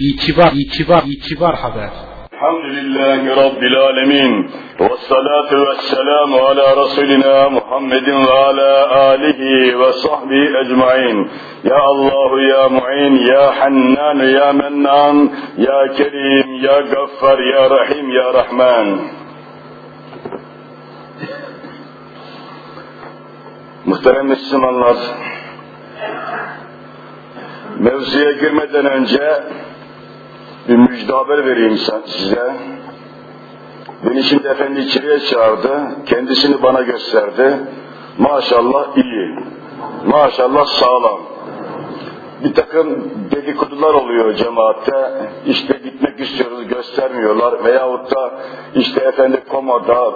İtibar, itibar, itibar haber. Elhamdülillahi Rabbil Alemin. Ve salatu ve selamu ala Resulina Muhammedin ve ala alihi ve sahbihi ecmain. Ya Allahu ya Mu'in, ya Hannan, ya Mennan, ya Kerim, ya Gaffar, ya Rahim, ya Rahman. Muhterem Müslümanlar, mevzuya girmeden önce bir müjde haber vereyim size. Beni şimdi efendi içeriye çağırdı, kendisini bana gösterdi. Maşallah iyi, maşallah sağlam. Bir takım dedikodular oluyor cemaatte, işte gitmek istiyoruz göstermiyorlar veyahut da işte efendi komada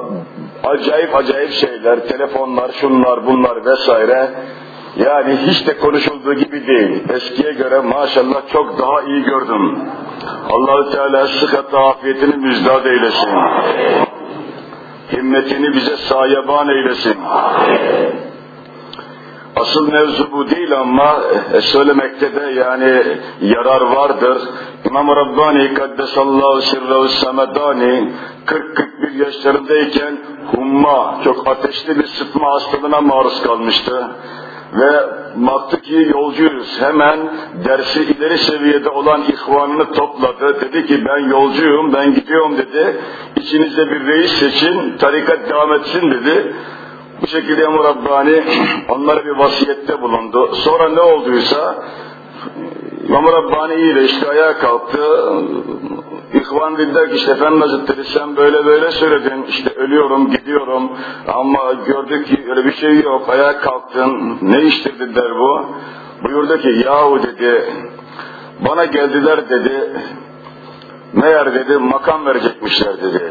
acayip acayip şeyler, telefonlar, şunlar bunlar vesaire. Yani hiç de konuşulduğu gibi değil. Eskiye göre maşallah çok daha iyi gördüm. Allahü Teala sıhhat afiyetini müjdat eylesin. Himmetini bize sayaban eylesin. Asıl mevzu bu değil ama e, söylemekte de yani yarar vardır. İmam Rabbani Kaddesallahu Sirrehu Samedani 40-41 yaşlarındayken humma, çok ateşli bir sıtma hastalığına maruz kalmıştı ve baktı ki yolcuyuz. Hemen dersi ileri seviyede olan ihvanını topladı. Dedi ki ben yolcuyum, ben gidiyorum dedi. İçinizde bir reis seçin, tarikat devam etsin dedi. Bu şekilde Emre Rabbani onlara bir vasiyette bulundu. Sonra ne olduysa İmam Rabbani iyileşti, ayağa kalktı. İhvan dediler ki işte Efendi Hazretleri sen böyle böyle söyledin, işte ölüyorum, gidiyorum ama gördük ki öyle bir şey yok, ayağa kalktın, ne iştir dediler bu. Buyurdu ki yahu dedi, bana geldiler dedi, meğer dedi makam verecekmişler dedi.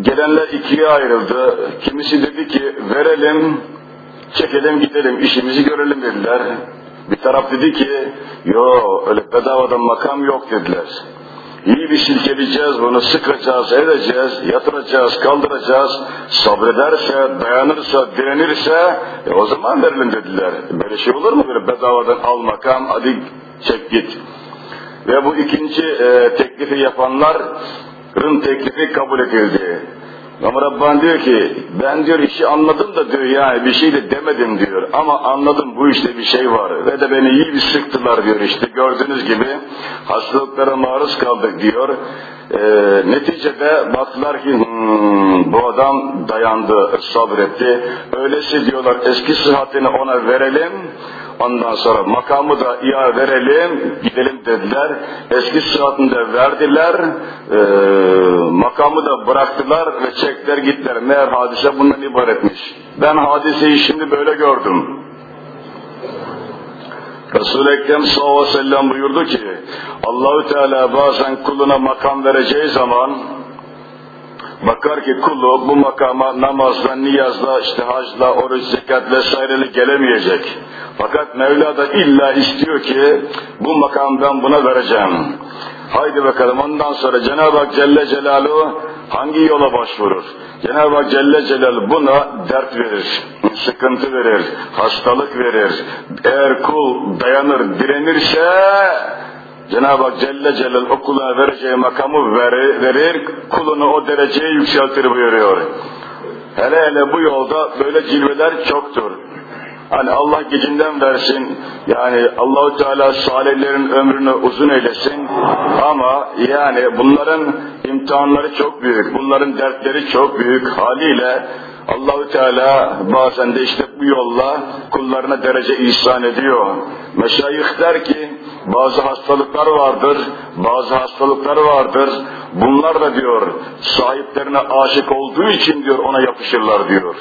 Gelenler ikiye ayrıldı. Kimisi dedi ki verelim, çekelim gidelim, işimizi görelim dediler. Bir taraf dedi ki, yo öyle bedavadan makam yok dediler. İyi bir silkeleyeceğiz bunu, sıkacağız, edeceğiz, yatıracağız, kaldıracağız. Sabrederse, dayanırsa, direnirse e, o zaman verelim dediler. Böyle şey olur mu böyle bedavadan al makam, hadi çek git. Ve bu ikinci e, teklifi yapanların teklifi kabul edildi. Ama Rabbani diyor ki ben diyor işi anladım da diyor yani bir şey de demedim diyor. Ama anladım bu işte bir şey var ve de beni iyi bir sıktılar diyor işte. Gördüğünüz gibi hastalıklara maruz kaldık diyor. Ee, neticede baktılar ki hmm, bu adam dayandı sabretti. Öylesi diyorlar eski sıhhatini ona verelim Ondan sonra makamı da ia verelim, gidelim dediler. Eski sıhhatinde verdiler, e, makamı da bıraktılar ve çektiler gittiler. Meğer hadise bundan ibaretmiş. Ben hadiseyi şimdi böyle gördüm. Resul-i Ekrem sallallahu aleyhi ve sellem buyurdu ki, Allahü Teala bazen kuluna makam vereceği zaman, Bakar ki kulu bu makama namazla, niyazla, işte hacla, oruç, zekat vesaireyle gelemeyecek. Fakat Mevla da illa istiyor ki bu makamdan buna vereceğim. Haydi bakalım ondan sonra Cenab-ı Hak Celle Celaluhu hangi yola başvurur? Cenab-ı Hak Celle Celaluhu buna dert verir, sıkıntı verir, hastalık verir. Eğer kul dayanır, direnirse Cenab-ı Hak Celle Celal o kuluna vereceği makamı verir, kulunu o dereceye yükseltir buyuruyor. Hele hele bu yolda böyle cilveler çoktur. Hani Allah gecinden versin, yani Allahu Teala salihlerin ömrünü uzun eylesin ama yani bunların imtihanları çok büyük, bunların dertleri çok büyük haliyle Allahü Teala bazen de işte bu yolla kullarına derece ihsan ediyor. Meşayih der ki bazı hastalıklar vardır, bazı hastalıklar vardır. Bunlar da diyor sahiplerine aşık olduğu için diyor ona yapışırlar diyor.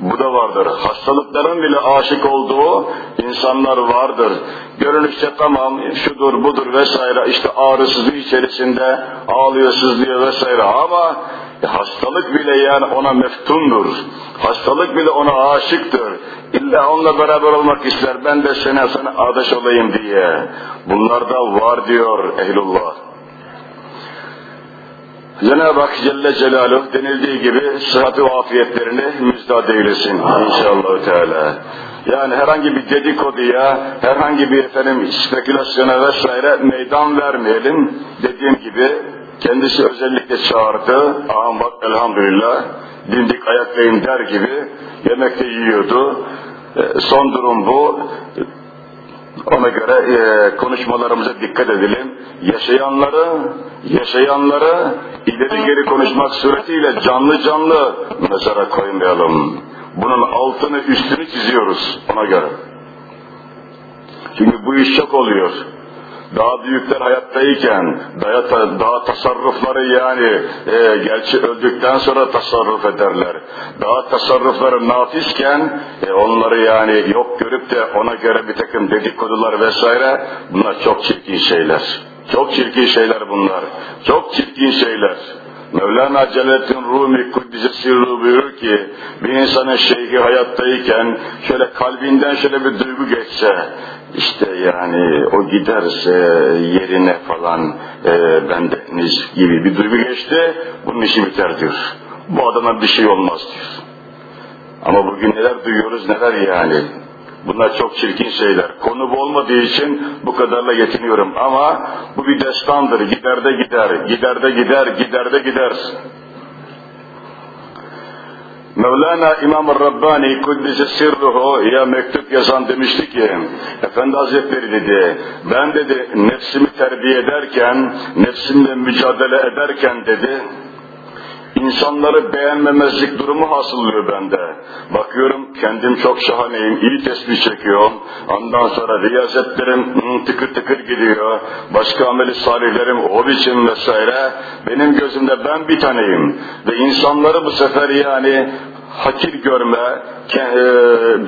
Bu da vardır. Hastalıkların bile aşık olduğu insanlar vardır. Görünüşte tamam şudur budur vesaire işte ağrısızlığı içerisinde ağlıyor sızlıyor vesaire ama e, hastalık bile yani ona meftundur. Hastalık bile ona aşıktır. İlla onunla beraber olmak ister. Ben de sana sana adaş olayım diye. Bunlar da var diyor ehlullah. Cenab-ı Hak Celle Celaluhu denildiği gibi sıhhat ve afiyetlerini müjdat eylesin inşallah Teala. Yani herhangi bir dedikoduya, herhangi bir efendim spekülasyona vesaire meydan vermeyelim. Dediğim gibi kendisi özellikle çağırdı. Ağam bak elhamdülillah dimdik ayaktayım der gibi yemek de yiyordu. E, son durum bu. Ona göre e, konuşmalarımıza dikkat edelim. Yaşayanları, yaşayanları ileri geri konuşmak suretiyle canlı canlı mezara koymayalım. Bunun altını üstünü çiziyoruz ona göre. Çünkü bu iş çok oluyor. Daha büyükler hayattayken daha, daha tasarrufları yani e, gerçi öldükten sonra tasarruf ederler. Daha tasarrufları nafisken e, onları yani yok görüp de ona göre bir takım dedikodular vesaire bunlar çok çirkin şeyler. Çok çirkin şeyler bunlar. Çok çirkin şeyler. Mevlana Celaleddin Rumi Kuddise Sirru buyurur ki bir insanın şeyhi hayattayken şöyle kalbinden şöyle bir duygu geçse işte yani o giderse yerine falan e, bendeniz gibi bir duygu geçti bunun işi biter diyor. Bu adama bir şey olmaz diyor. Ama bugün neler duyuyoruz neler yani. Bunlar çok çirkin şeyler. Konu olmadığı için bu kadarla yetiniyorum. Ama bu bir destandır. Gider de gider, gider de gider, gider de gider. Mevlana İmam Rabbani Kuddise Sirruhu ya mektup yazan demişti ki Efendi Hazretleri dedi ben dedi nefsimi terbiye ederken nefsimle mücadele ederken dedi insanları beğenmemezlik durumu hasıllıyor bende. Bakıyorum kendim çok şahaneyim, iyi tesbih çekiyorum. Ondan sonra riyazetlerim tıkır tıkır gidiyor. Başka ameli salihlerim o biçim vesaire. Benim gözümde ben bir taneyim. Ve insanları bu sefer yani hakir görme e,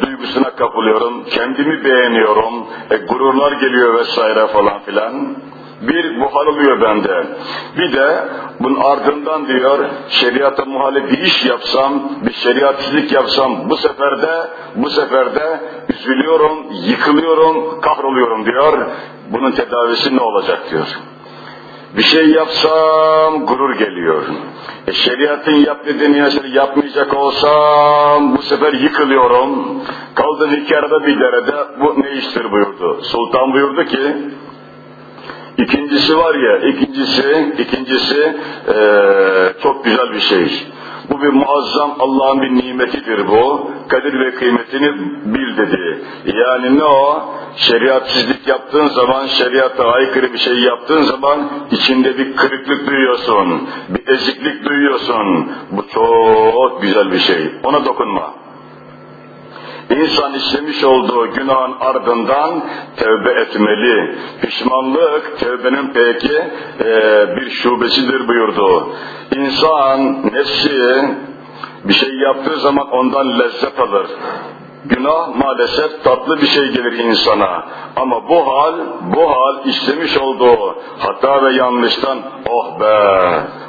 duygusuna kapılıyorum. Kendimi beğeniyorum. E, gururlar geliyor vesaire falan filan. Bir bu oluyor bende. Bir de bunun ardından diyor şeriata muhalif bir iş yapsam, bir şeriatsizlik yapsam bu sefer de bu sefer de üzülüyorum, yıkılıyorum, kahroluyorum diyor. Bunun tedavisi ne olacak diyor. Bir şey yapsam gurur geliyor. E şeriatın yap dediğini yaşar, yapmayacak olsam bu sefer yıkılıyorum. Kaldım iki arada bir derede bu ne iştir buyurdu. Sultan buyurdu ki İkincisi var ya, ikincisi, ikincisi ee, çok güzel bir şey. Bu bir muazzam Allah'ın bir nimetidir bu. Kadir ve kıymetini bil dedi. Yani ne o? Şeriatsizlik yaptığın zaman, şeriata aykırı bir şey yaptığın zaman içinde bir kırıklık duyuyorsun, bir eziklik duyuyorsun. Bu çok güzel bir şey. Ona dokunma. İnsan işlemiş olduğu günahın ardından tevbe etmeli. Pişmanlık tevbenin peki e, bir şubesidir buyurdu. İnsan nefsi bir şey yaptığı zaman ondan lezzet alır. Günah maalesef tatlı bir şey gelir insana. Ama bu hal, bu hal işlemiş olduğu hata ve yanlıştan oh be,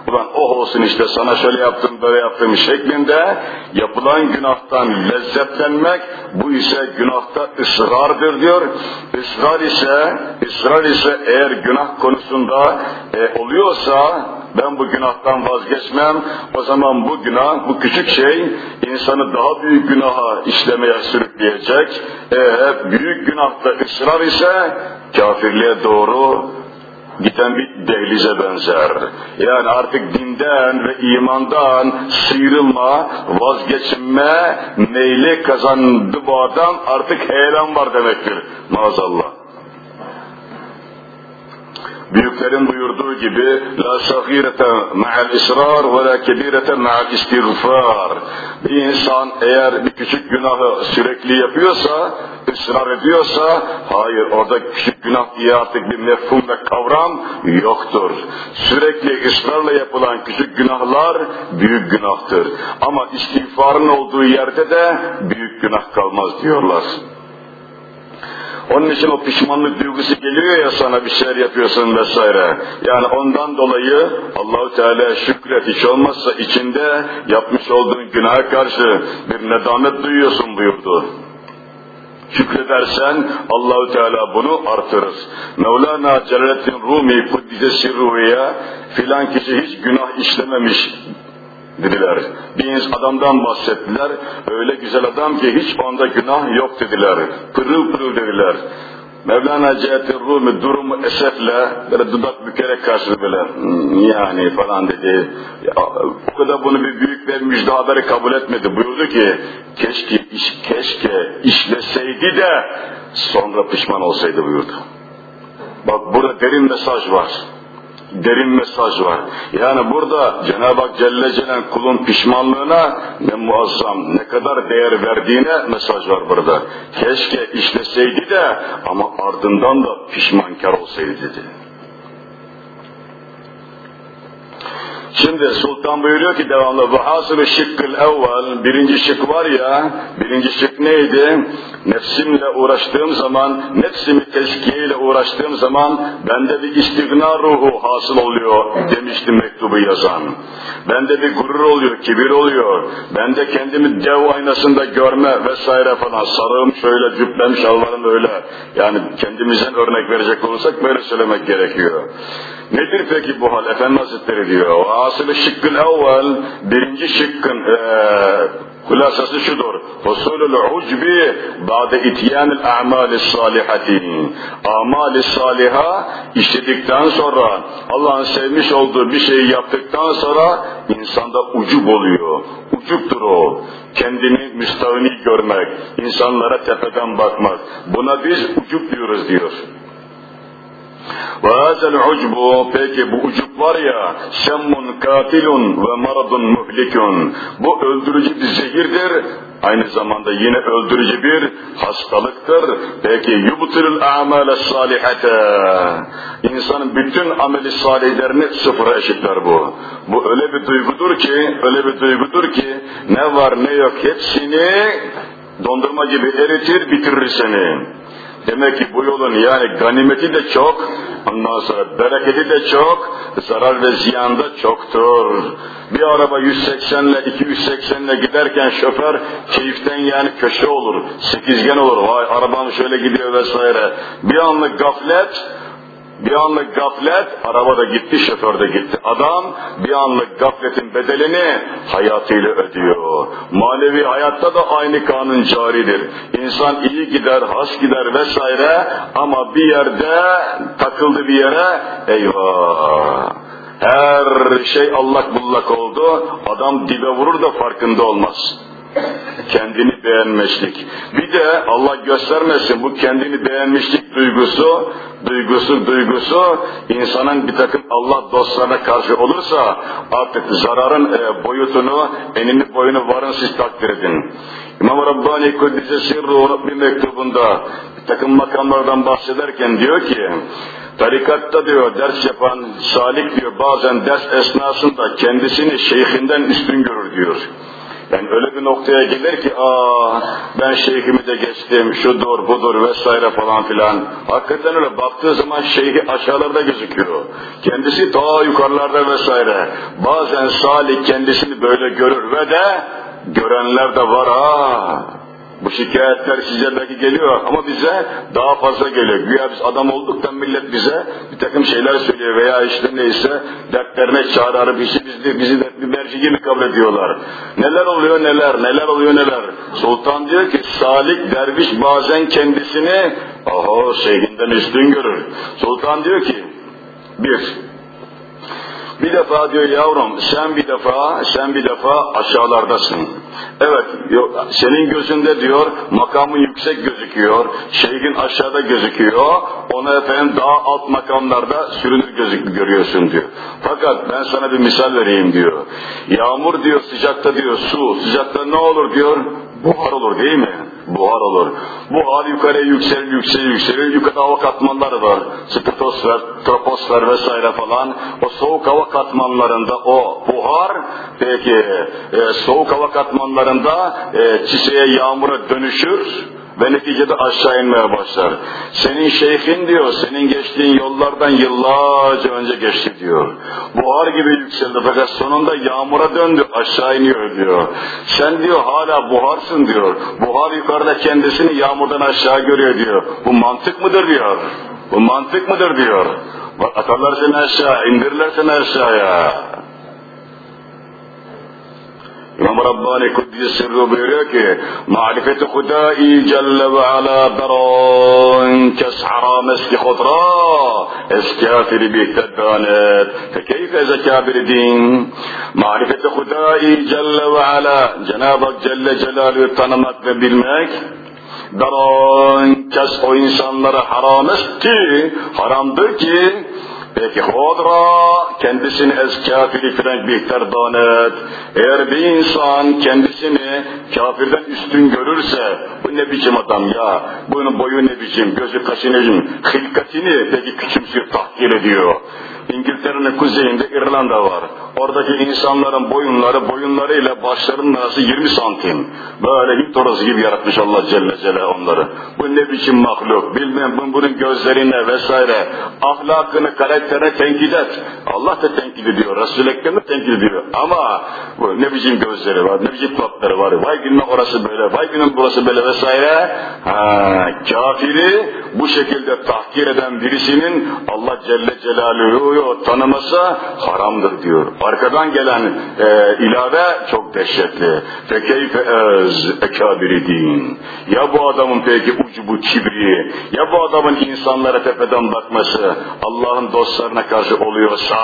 ulan oh olsun işte sana şöyle yaptım böyle yaptım şeklinde yapılan günahtan lezzetlenmek bu ise günahta ısrardır diyor. Israr ise, ısrar ise eğer günah konusunda e, oluyorsa ben bu günahtan vazgeçmem, o zaman bu günah, bu küçük şey insanı daha büyük günaha işlemeye sürükleyecek. Eğer büyük günahta ısrar ise kafirliğe doğru giden bir dehlize benzer. Yani artık dinden ve imandan sıyrılma, vazgeçme meyli kazandı bu adam artık heyelan var demektir maazallah. Büyüklerin buyurduğu gibi la sagirete ma'al israr ve la kebirete ma'al istiğfar. Bir insan eğer bir küçük günahı sürekli yapıyorsa, ısrar ediyorsa, hayır orada küçük günah diye artık bir mefhum ve kavram yoktur. Sürekli ısrarla yapılan küçük günahlar büyük günahtır. Ama istiğfarın olduğu yerde de büyük günah kalmaz diyorlar. Onun için o pişmanlık duygusu geliyor ya sana bir şeyler yapıyorsun vesaire. Yani ondan dolayı Allahu Teala şükret hiç olmazsa içinde yapmış olduğun günaha karşı bir nedamet duyuyorsun buyurdu. Şükredersen Allahu Teala bunu artırır. Mevlana Celaleddin Rumi Kuddise Sirru'ya filan kişi hiç günah işlememiş dediler. Bir adamdan bahsettiler. Öyle güzel adam ki hiç onda günah yok dediler. Pırıl pırıl dediler. Mevlana Cihettin Rumi durumu esefle böyle dudak bükerek karşıladı böyle hmm, yani falan dedi. Ya, o kadar bunu bir büyük bir müjde haberi kabul etmedi. Buyurdu ki keşke iş, keşke işleseydi de sonra pişman olsaydı buyurdu. Bak burada derin mesaj var derin mesaj var. Yani burada Cenab-ı Hak Celle Celal kulun pişmanlığına ne muazzam, ne kadar değer verdiğine mesaj var burada. Keşke işleseydi de ama ardından da pişmankar olsaydı dedi. Şimdi Sultan buyuruyor ki devamlı vahasılı şıkkıl evvel birinci şık var ya birinci şık neydi? Nefsimle uğraştığım zaman nefsimi tezkiyeyle uğraştığım zaman bende bir istigna ruhu hasıl oluyor demişti mektubu yazan. Bende bir gurur oluyor, kibir oluyor. Bende kendimi dev aynasında görme vesaire falan. Sarığım şöyle, cübbem, şalvarım öyle. Yani kendimizden örnek verecek olursak böyle söylemek gerekiyor. Nedir peki bu hal? Efendi Hazretleri diyor. Asıl şıkkın evvel, birinci şıkkın ee, Hulasası şudur. Husulul ucbi ba'de ityanil a'mali salihati. Amali saliha işledikten sonra Allah'ın sevmiş olduğu bir şeyi yaptıktan sonra insanda ucub oluyor. Ucuptur o. Kendini müstahni görmek, insanlara tepeden bakmak. Buna biz ucup diyoruz diyor. Ve hazel ucbu peki bu ucup var ya şemmun katilun ve maradun muhlikun. Bu öldürücü bir zehirdir. Aynı zamanda yine öldürücü bir hastalıktır. Peki yubtilul amale salihate. İnsanın bütün ameli salihlerini sıfıra eşitler bu. Bu öyle bir duygudur ki, öyle bir duygudur ki ne var ne yok hepsini dondurma gibi eritir bitirir seni. Demek ki bu yolun yani ganimeti de çok, ondan sonra bereketi de çok, zarar ve ziyan da çoktur. Bir araba 180 ile 280 ile giderken şoför keyiften yani köşe olur, sekizgen olur, vay arabam şöyle gidiyor vesaire. Bir anlık gaflet, bir anlık gaflet, araba da gitti, şoför de gitti. Adam bir anlık gafletin bedelini hayatıyla ödüyor. Manevi hayatta da aynı kanun caridir. İnsan iyi gider, has gider vesaire ama bir yerde takıldı bir yere, eyvah! Her şey allak bullak oldu, adam dibe vurur da farkında olmaz kendini beğenmişlik. Bir de Allah göstermesin bu kendini beğenmişlik duygusu, duygusu, duygusu insanın bir takım Allah dostlarına karşı olursa artık zararın e, boyutunu, enini boyunu varın siz takdir edin. İmam Rabbani Kuddise Sirru bir mektubunda bir takım makamlardan bahsederken diyor ki Tarikatta diyor ders yapan salik diyor bazen ders esnasında kendisini şeyhinden üstün görür diyor. Yani öyle bir noktaya gelir ki aa ben şeyhimi de geçtim, şudur budur vesaire falan filan. Hakikaten öyle baktığı zaman şeyhi aşağılarda gözüküyor. Kendisi daha yukarılarda vesaire. Bazen Salih kendisini böyle görür ve de görenler de var ha. Bu şikayetler size belki geliyor ama bize daha fazla geliyor. Güya biz adam olduktan millet bize bir takım şeyler söylüyor veya işte neyse dertlerine çağrı arıp işi bizi, bizi de bir merci gibi kabul ediyorlar. Neler oluyor neler, neler oluyor neler. Sultan diyor ki salik derviş bazen kendisini oho şeyhinden üstün görür. Sultan diyor ki bir, bir defa diyor yavrum sen bir defa sen bir defa aşağılardasın. Evet senin gözünde diyor makamın yüksek gözüküyor. Şeyhin aşağıda gözüküyor. Ona efendim daha alt makamlarda sürünür gözük görüyorsun diyor. Fakat ben sana bir misal vereyim diyor. Yağmur diyor sıcakta diyor su. Sıcakta ne olur diyor? Buhar olur değil mi? Buhar olur. Buhar yukarıya yükselir, yükselir, yükselir. Yukarıda hava katmanları var. Stratosfer, troposfer vesaire falan. O soğuk hava katmanlarında o buhar peki e, soğuk hava katmanlarında e, çiçeğe yağmura dönüşür ve neticede aşağı inmeye başlar. Senin şeyhin diyor, senin geçtiğin yollardan yıllarca önce geçti diyor. Buhar gibi yükseldi fakat sonunda yağmura döndü, aşağı iniyor diyor. Sen diyor hala buharsın diyor. Buhar yukarıda kendisini yağmurdan aşağı görüyor diyor. Bu mantık mıdır diyor. Bu mantık mıdır diyor. Atarlar seni aşağı, indirirler seni aşağıya. İmam Rabbani Kuddisi Sırrı buyuruyor ki marifeti Hudai Celle ve Ala daran kes haram eski hudra eskafiri bihteddanet fekeyfe zekabir din marifeti Hudai Celle ve Ala Cenab-ı Hak Celle Celaluhu tanımak ve bilmek daran kes o insanlara haram ki haramdır ki Peki hodra kendisini ez kafiri frenk bihter danet. Eğer bir insan kendisini kafirden üstün görürse bu ne biçim adam ya, bunun boyu ne biçim, gözü kaşı ne biçim, hilkatini peki küçümsüyor, tahkir ediyor. İngiltere'nin kuzeyinde İrlanda var. Oradaki insanların boyunları boyunlarıyla başlarının arası 20 santim. Böyle bir torası gibi yaratmış Allah Celle Celle onları. Bu ne biçim mahluk? Bilmem bunun gözlerine vesaire ahlakını, karakterini tenkit et. Allah da tenkit ediyor. Resul-i Ekrem de tenkit ediyor. Ama bu ne biçim gözleri var, ne biçim kulakları var. Vay günün orası böyle, vay günün burası böyle vesaire. Ha, kafiri bu şekilde tahkir eden birisinin Allah Celle Celaluhu tanıması haramdır diyor. Arkadan gelen e, ilave çok dehşetli. Fekeyfe ez ekabiri din. Ya bu adamın peki ucu bu kibri, ya bu adamın insanlara tepeden bakması Allah'ın dostlarına karşı oluyorsa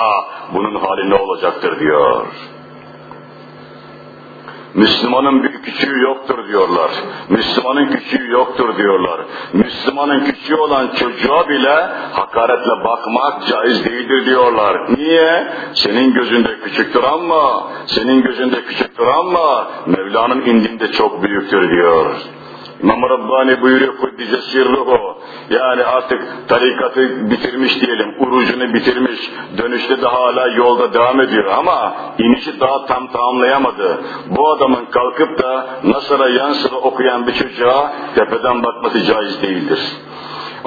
bunun hali ne olacaktır diyor. Müslümanın bir küçüğü yoktur diyorlar. Müslümanın küçüğü yoktur diyorlar. Müslümanın küçüğü olan çocuğa bile hakaretle bakmak caiz değildir diyorlar. Niye? Senin gözünde küçüktür ama, senin gözünde küçüktür ama Mevla'nın indinde çok büyüktür diyor. İmam Rabbani buyuruyor Kuddise sirruhu. Yani artık tarikatı bitirmiş diyelim, urucunu bitirmiş, dönüşte de hala yolda devam ediyor ama inişi daha tam tamamlayamadı. Bu adamın kalkıp da Nasır'a yan sıra okuyan bir çocuğa tepeden bakması caiz değildir.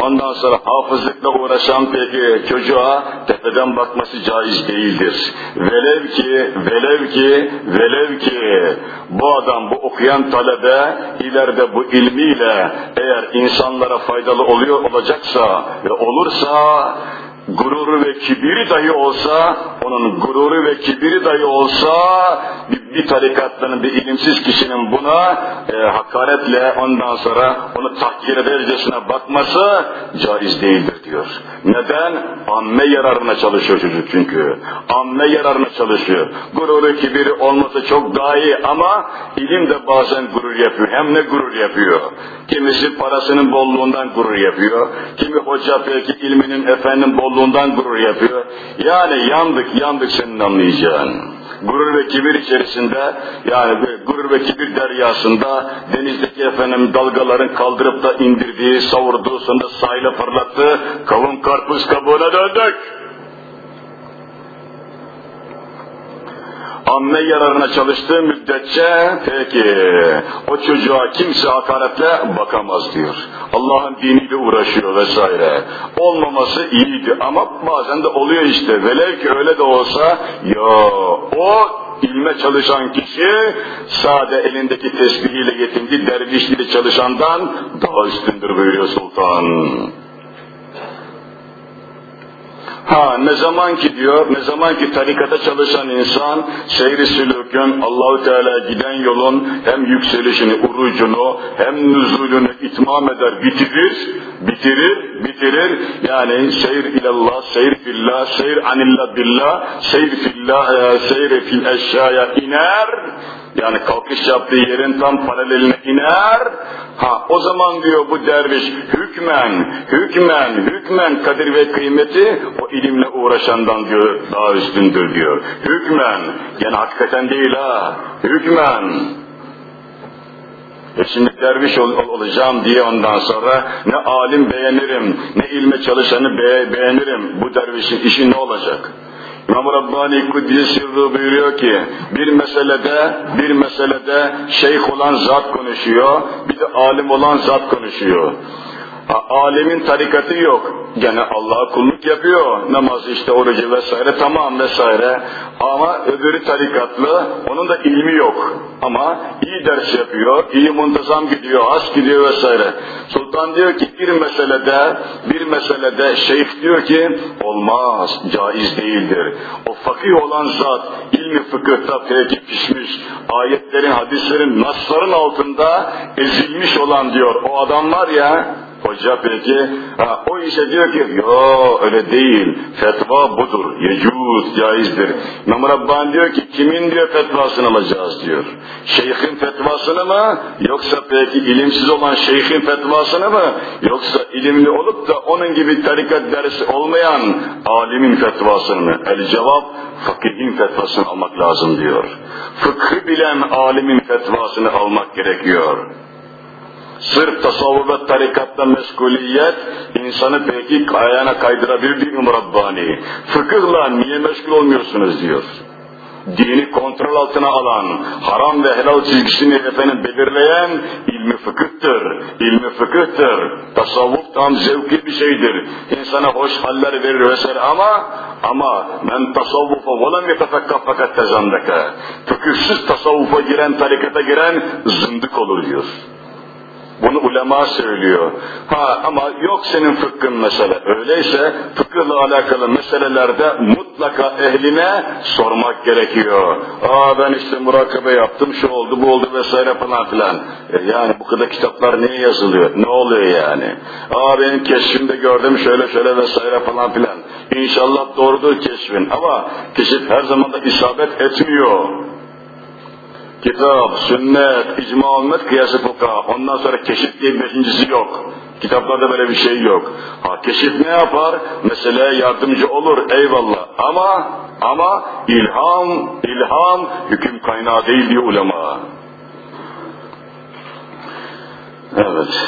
Ondan sonra hafızlıkla uğraşan peki çocuğa tepeden bakması caiz değildir. Velev ki, velev ki, velev ki bu adam, bu okuyan talebe ileride bu ilmiyle eğer insanlara faydalı oluyor olacaksa ve olursa gururu ve kibiri dahi olsa, onun gururu ve kibiri dahi olsa, bir, bir tarikatların, bir ilimsiz kişinin buna e, hakaretle ondan sonra onu tahkir edercesine bakması caiz değildir diyor. Neden? Amme yararına çalışıyor çocuk çünkü. Amme yararına çalışıyor. Gururu, kibiri olması çok daha iyi ama ilim de bazen gurur yapıyor. Hem ne gurur yapıyor? Kimisi parasının bolluğundan gurur yapıyor. Kimi hoca peki ilminin efendim bolluğundan gurur yapıyor. Yani yandık yandık senin anlayacağın. Gurur ve kibir içerisinde yani gurur ve kibir deryasında denizdeki efendim dalgaların kaldırıp da indirdiği, savurduğu sonra sahile fırlattığı kavun karpuz kabuğuna döndük. Amme yararına çalıştığı müddetçe peki o çocuğa kimse hakaretle bakamaz diyor. Allah'ın diniyle uğraşıyor vesaire. Olmaması iyiydi ama bazen de oluyor işte. Velev ki öyle de olsa ya o ilme çalışan kişi sade elindeki tesbihiyle yetindi dervişliğiyle çalışandan daha üstündür buyuruyor sultan. Ha ne zaman ki diyor, ne zaman ki tarikata çalışan insan seyri sülükün Allahu Teala giden yolun hem yükselişini, urucunu hem nüzulünü itmam eder, bitirir, bitirir, bitirir. Yani seyir ilallah, seyir fillah, seyir anillah billah, seyir fillah, seyir fil eşyaya iner. Yani kalkış yaptığı yerin tam paraleline iner. Ha o zaman diyor bu derviş hükmen, hükmen, hükmen kadir ve kıymeti o ilimle uğraşandan diyor daha üstündür diyor. Hükmen, yani hakikaten değil ha, hükmen. E şimdi derviş ol, ol, olacağım diye ondan sonra ne alim beğenirim, ne ilme çalışanı be, beğenirim. Bu dervişin işi ne olacak? İmam Rabbani Kuddisi Sirru buyuruyor ki bir meselede bir meselede şeyh olan zat konuşuyor bir de alim olan zat konuşuyor. Alemin tarikatı yok. Gene Allah'a kulluk yapıyor. Namaz işte orucu vesaire tamam vesaire. Ama öbürü tarikatlı. Onun da ilmi yok. Ama iyi ders yapıyor. iyi muntazam gidiyor. Az gidiyor vesaire. Sultan diyor ki bir meselede bir meselede şeyh diyor ki olmaz. Caiz değildir. O fakih olan zat ilmi fıkıhta peki pişmiş. Ayetlerin, hadislerin, nasların altında ezilmiş olan diyor. O adam var ya Hoca peki, ha, o işe diyor ki, yo öyle değil, fetva budur, yecuz, caizdir. İmam Rabbani diyor ki, kimin diyor fetvasını alacağız diyor. Şeyhin fetvasını mı, yoksa peki ilimsiz olan şeyhin fetvasını mı, yoksa ilimli olup da onun gibi tarikat dersi olmayan alimin fetvasını mı? El cevap, fakihin fetvasını almak lazım diyor. Fıkhı bilen alimin fetvasını almak gerekiyor. Sırf tasavvuf ve tarikatta meşguliyet insanı peki ayağına kaydırabilir mi Rabbani? Fıkıhla niye meşgul olmuyorsunuz diyor. Dini kontrol altına alan, haram ve helal çizgisini efendim belirleyen ilmi fıkıhtır. İlmi fıkıhtır. Tasavvuf tam zevkli bir şeydir. İnsana hoş haller verir vesaire ama ama men tasavvufa ve lem yetefekka fakat tezandaka. Fıkıhsız tasavvufa giren, tarikata giren zındık olur diyor. Bunu ulema söylüyor. Ha ama yok senin fıkhın mesele. Öyleyse fıkıhla alakalı meselelerde mutlaka ehline sormak gerekiyor. Aa ben işte murakabe yaptım, şu oldu, bu oldu vesaire falan filan. E yani bu kadar kitaplar niye yazılıyor? Ne oluyor yani? Aa benim keşfimde gördüm şöyle şöyle vesaire falan filan. İnşallah doğrudur keşfin ama keşif her zaman da isabet etmiyor kitap, sünnet, icma ümmet, kıyası fuka. Ondan sonra keşif diye bir beşincisi yok. Kitaplarda böyle bir şey yok. Ha keşif ne yapar? Meseleye yardımcı olur eyvallah. Ama ama ilham, ilham hüküm kaynağı değil diyor ulema. Evet.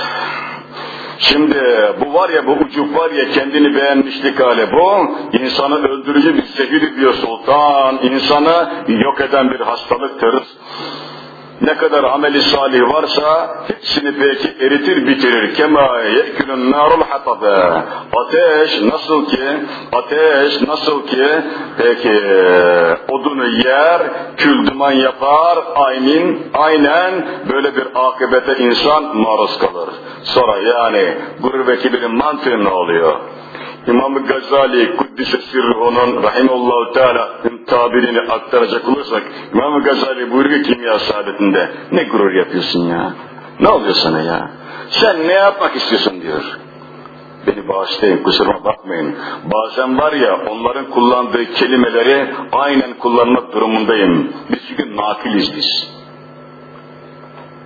Şimdi bu var ya bu ucuk var ya kendini beğenmişlik hali bu. İnsanı öldürücü bir zehir diyor sultan. İnsanı yok eden bir hastalıktır ne kadar ameli salih varsa hepsini belki eritir bitirir. Kema yekülün narul hatabe. Ateş nasıl ki, ateş nasıl ki peki odunu yer, kül duman yapar, aynen, aynen böyle bir akıbete insan maruz kalır. Sonra yani gurur ve kibirin mantığı ne oluyor? İmam Gazali Kuddise Sirruhu'nun Rahimullahu Teala tabirini aktaracak olursak İmam Gazali buyuruyor kimya saadetinde ne gurur yapıyorsun ya? Ne oluyor sana ya? Sen ne yapmak istiyorsun diyor. Beni bağışlayın kusuruma bakmayın. Bazen var ya onların kullandığı kelimeleri aynen kullanmak durumundayım. Biz çünkü nakiliz biz.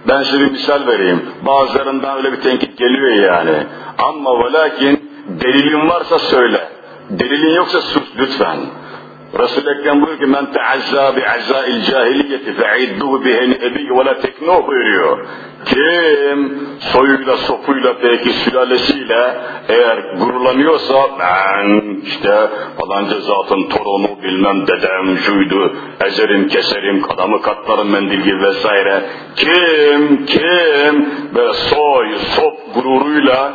Ben size bir misal vereyim. Bazılarından öyle bir tenkit geliyor yani. Ama ve lakin delilin varsa söyle. Delilin yoksa sus lütfen. Resul-i Ekrem buyuruyor ki men teazza bi azza'il cahiliyeti fe'idduhu biheni ebi ve la teknuh buyuruyor. Kim soyuyla, sopuyla, belki sülalesiyle eğer gururlanıyorsa ben işte falanca zatın torunu bilmem dedem şuydu, ezerim keserim, kadamı katlarım mendil gibi vesaire. Kim, kim böyle soy, sop gururuyla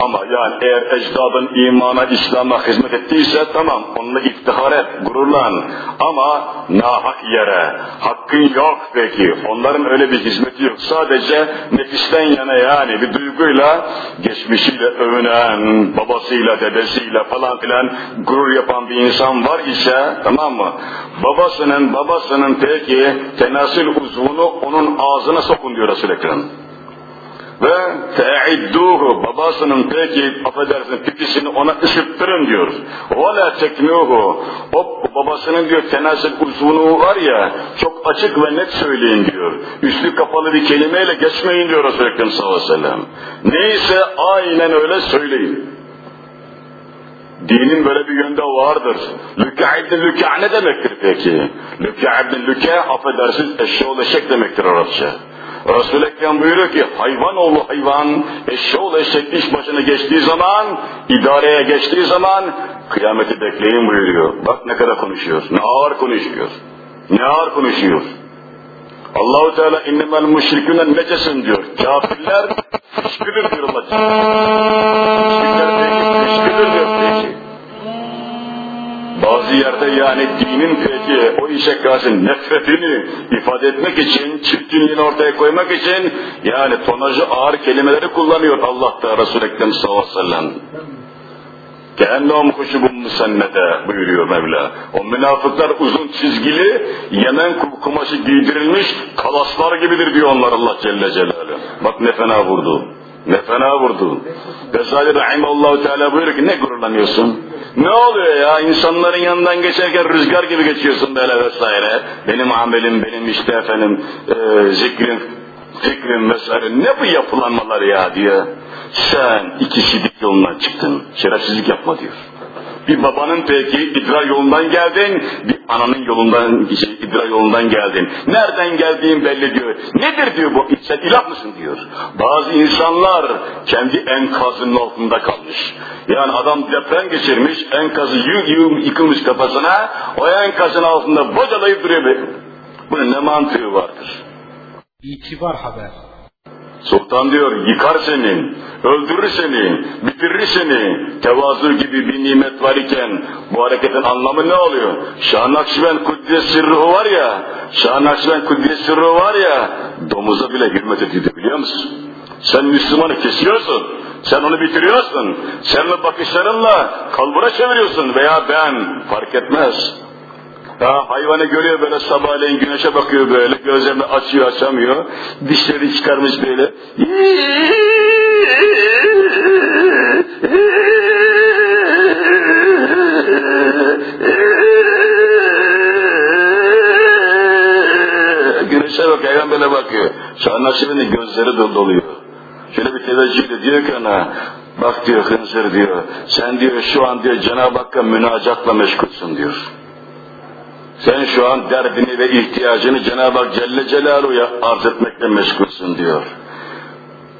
ama yani eğer ecdadın imana, İslam'a hizmet ettiyse tamam onunla iftihar et, gururlan. Ama nahak yere, hakkın yok peki. Onların öyle bir hizmeti yok. Sadece nefisten yana yani bir duyguyla geçmişiyle övünen, babasıyla, dedesiyle falan filan gurur yapan bir insan var ise tamam mı? Babasının, babasının peki tenasül uzvunu onun ağzına sokun diyor Resul-i ve te'idduhu babasının peki affedersin pipisini ona ısıttırın diyor. Ve la teknuhu o babasının diyor tenasül uzvunu var ya çok açık ve net söyleyin diyor. Üstü kapalı bir kelimeyle geçmeyin diyor Resulü Ekrem sallallahu. Neyse aynen öyle söyleyin. Dinin böyle bir yönde vardır. Lüka ibn lüka ne demektir peki? Lüka ibn lüka affedersiniz eşeğoğlu eşek demektir Arapça. Resul-i Ekrem buyuruyor ki hayvan oğlu hayvan eşeğoğlu eşek iş başına geçtiği zaman, idareye geçtiği zaman kıyameti bekleyin buyuruyor. Bak ne kadar konuşuyor, ne ağır konuşuyor, ne ağır konuşuyor. Allahu Teala innemel müşrikûne necesin diyor. Kafirler fışkıdır diyor Allah. Müşrikler peki fışkıdır diyor peki. Bazı yerde yani dinin peki o işe karşı nefretini ifade etmek için, çirkinliğini ortaya koymak için yani tonajı ağır kelimeleri kullanıyor Allah da Resul-i Ekrem sallallahu aleyhi ve sellem. Kehennehum huşubun musennede buyuruyor Mevla. O münafıklar uzun çizgili Yemen kumaşı giydirilmiş kalaslar gibidir diyor onlar Allah Celle Celaluhu. Bak ne fena vurdu. Ne fena vurdu. Gazali Rahimallahu Teala buyuruyor ki ne gururlanıyorsun? Ne oluyor ya? İnsanların yanından geçerken rüzgar gibi geçiyorsun böyle vesaire. Benim amelim, benim işte efendim e, zikrim, fikrim vesaire. Ne bu yapılanmalar ya diye. Sen iki sidik yolundan çıktın. Şerefsizlik yapma diyor. Bir babanın peki idrar yolundan geldin, bir ananın yolundan, şey, idrar yolundan geldin. Nereden geldiğin belli diyor. Nedir diyor bu? Sen ilah mısın diyor. Bazı insanlar kendi enkazının altında kalmış. Yani adam deprem geçirmiş, enkazı yıkılmış kafasına, o enkazın altında bocalayıp duruyor. Bunun ne mantığı vardır? İtibar haber. Sultan diyor yıkar seni, öldürür seni, bitirir seni. Tevazu gibi bir nimet var iken bu hareketin anlamı ne oluyor? Şah Nakşibend Kudüs Sırrı var ya, Şah Nakşibend Kudüs Sırrı var ya, domuza bile hürmet ediyordu biliyor musun? Sen Müslümanı kesiyorsun, sen onu bitiriyorsun, sen bakışlarınla kalbura çeviriyorsun veya ben fark etmez. Ha, hayvanı görüyor böyle sabahleyin güneşe bakıyor böyle, gözlerini açıyor açamıyor, dişleri çıkarmış böyle. güneşe bak, hayvan böyle bakıyor. Şah Nakşiben'in gözleri doluyor. Şöyle bir teveccühle diyor ki ona, bak diyor hınzır diyor, sen diyor şu an diyor Cenab-ı Hakk'a münacatla meşgulsün diyor. Sen şu an derdini ve ihtiyacını Cenab-ı Hak Celle Celaluhu'ya arz etmekle meşgulsün diyor.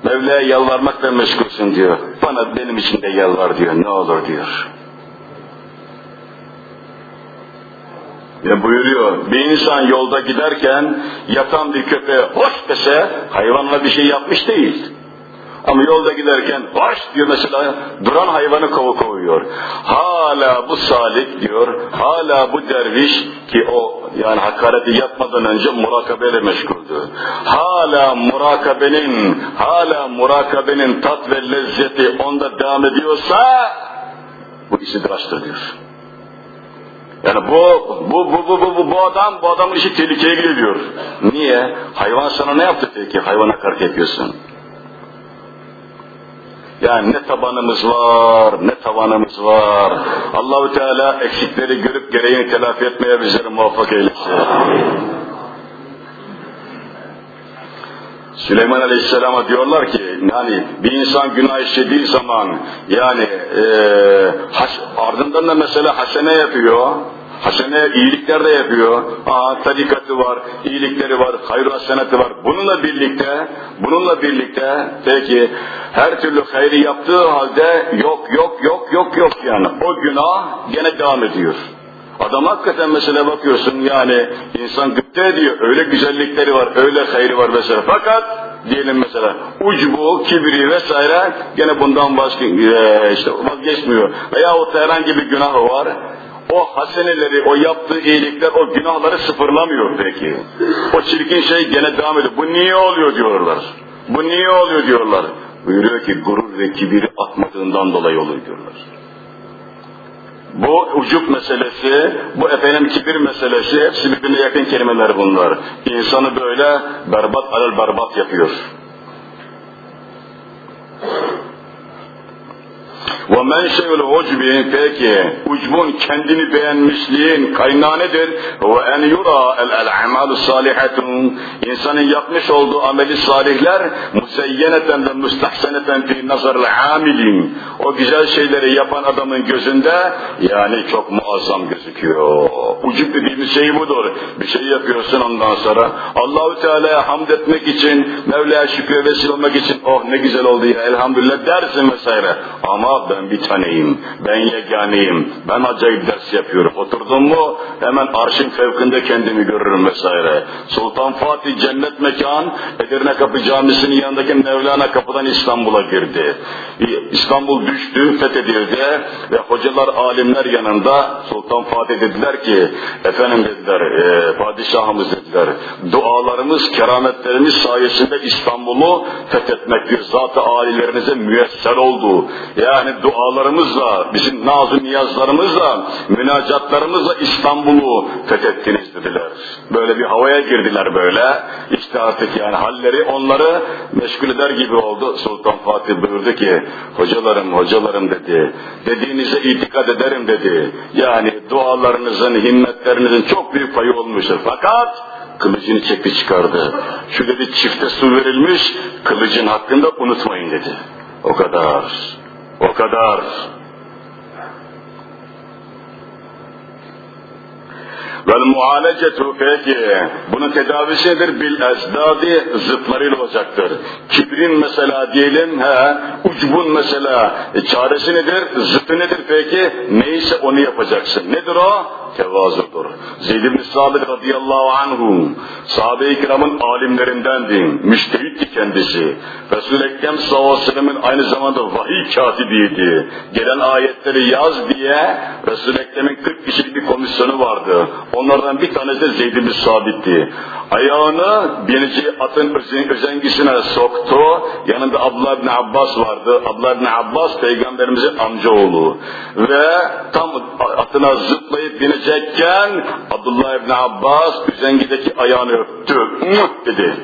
Mevla'ya yalvarmakla meşgulsün diyor. Bana benim için de yalvar diyor. Ne olur diyor. Ya buyuruyor, bir insan yolda giderken yatan bir köpeğe hoş dese hayvanla bir şey yapmış değil. Ama yolda giderken hoş diyor mesela duran hayvanı kovu kovuyor. Hala bu salik diyor, hala bu derviş ki o yani hakareti yapmadan önce murakabeyle meşguldü. Hala murakabenin, hala murakabenin tat ve lezzeti onda devam ediyorsa bu istidraçtır diyor. Yani bu, bu, bu, bu, bu, bu, bu adam, bu adamın işi tehlikeye gidiyor. Niye? Hayvan sana ne yaptı peki? Hayvana karşı yapıyorsun. Yani ne tabanımız var, ne tavanımız var. Allahu Teala eksikleri görüp gereğini telafi etmeye bizleri muvaffak eylesin. Süleyman Aleyhisselam'a diyorlar ki yani bir insan günah işlediği zaman yani e, haş, ardından da mesela hasene yapıyor. Hasene iyilikler de yapıyor. Aa, tarikatı var, iyilikleri var, hayır hasenatı var. Bununla birlikte, bununla birlikte peki her türlü hayri yaptığı halde yok yok yok yok yok yani. O günah gene devam ediyor. Adam hakikaten mesela bakıyorsun yani insan gıpta ediyor. Öyle güzellikleri var, öyle hayri var mesela. Fakat diyelim mesela ucbu, kibri vesaire gene bundan başka e, işte vazgeçmiyor. Veya o herhangi bir günahı var. O haseneleri, o yaptığı iyilikler, o günahları sıfırlamıyor peki. O çirkin şey gene devam ediyor. Bu niye oluyor diyorlar. Bu niye oluyor diyorlar. Buyuruyor ki gurur ve kibir atmadığından dolayı oluyor diyorlar. Bu ucup meselesi, bu efendim kibir meselesi hepsi birbirine yakın kelimeler bunlar. İnsanı böyle berbat alel berbat yapıyor. Ve menşeül ucbi peki ucbun kendini beğenmişliğin kaynağı nedir? Ve en yura el el amalü insanın yapmış olduğu ameli salihler museyyeneten ve müstahseneten fi nazaril amilin o güzel şeyleri yapan adamın gözünde yani çok muazzam gözüküyor. Ucub dediğimiz şey budur. Bir şey yapıyorsun ondan sonra Allahu Teala'ya hamd etmek için Mevla'ya şükür vesile olmak için oh ne güzel oldu ya elhamdülillah dersin vesaire. Ama ben bir taneyim, ben yeganeyim, ben acayip ders yapıyorum. Oturdum mu hemen arşın fevkinde kendimi görürüm vesaire. Sultan Fatih cennet mekan Edirne Kapı Camisi'nin yanındaki Mevlana kapıdan İstanbul'a girdi. İstanbul düştü, fethedildi ve hocalar, alimler yanında Sultan Fatih dediler ki, efendim dediler, e, padişahımız dediler, dualarımız, kerametlerimiz sayesinde İstanbul'u fethetmektir. Zat-ı alilerinize müyesser oldu. Yani dualarımızla, bizim nazı niyazlarımızla, münacatlarımızla İstanbul'u fethettiniz dediler. Böyle bir havaya girdiler böyle. İşte artık yani halleri onları meşgul eder gibi oldu. Sultan Fatih buyurdu ki, hocalarım, hocalarım dedi, dediğinize itikad ederim dedi. Yani dualarınızın, himmetlerinizin çok büyük payı olmuştur. Fakat kılıcını çekti çıkardı. Şu dedi çifte su verilmiş, kılıcın hakkında unutmayın dedi. O kadar, o kadar. Vel muhalecetu peki bunun tedavisi nedir? Bil ezdadi zıtlarıyla olacaktır. Kibrin mesela diyelim he, ucbun mesela e, çaresi nedir? Zıtı nedir peki? Neyse onu yapacaksın. Nedir o? Tevazudur. Zeyd ibn Sabit radıyallahu anhu sahabe-i kiramın alimlerindendi. Müştehitti kendisi. Resul-i Ekrem sallallahu aynı zamanda vahiy katibiydi. Gelen ayetleri yaz diye Resul-i Ekrem'in 40 kişilik bir komisyonu vardı. Onlardan bir tanesi Zeyd ibn Sabit'ti. Ayağını bineceği atın özengisine soktu. Yanında Abdullah ibn Abbas vardı. Abdullah ibn Abbas peygamberimizin amcaoğlu. Ve tam atına zıplayıp binecekken Abdullah ibn Abbas üzengideki ayağını öptü. dedi.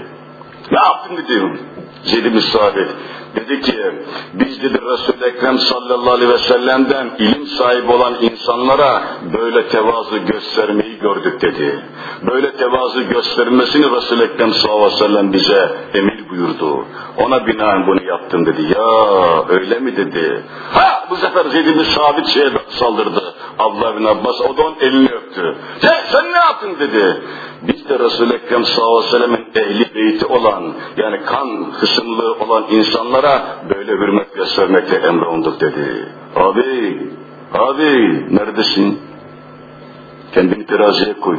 Ne yaptın dedi. Zeyd ibn Sabit. Dedi ki biz dedi Resul-i Ekrem sallallahu aleyhi ve sellem'den ilim sahibi olan insanlara böyle tevazu göstermeyi gördük dedi. Böyle tevazu göstermesini Resul-i Ekrem sallallahu aleyhi ve sellem bize emir buyurdu. Ona binaen bunu yaptım dedi. Ya öyle mi dedi. Ha bu sefer Zeyd bin Sabit şeye saldırdı. Abdullah bin Abbas o da onun elini öptü. Sen, sen ne yaptın dedi. Biz de Resul-i Ekrem sallallahu aleyhi ve sellem'in ehli beyti olan yani kan kısımlı olan insanlara böyle hürmet göstermekle emrolunduk dedi. Abi, abi neredesin? Kendini teraziye koy.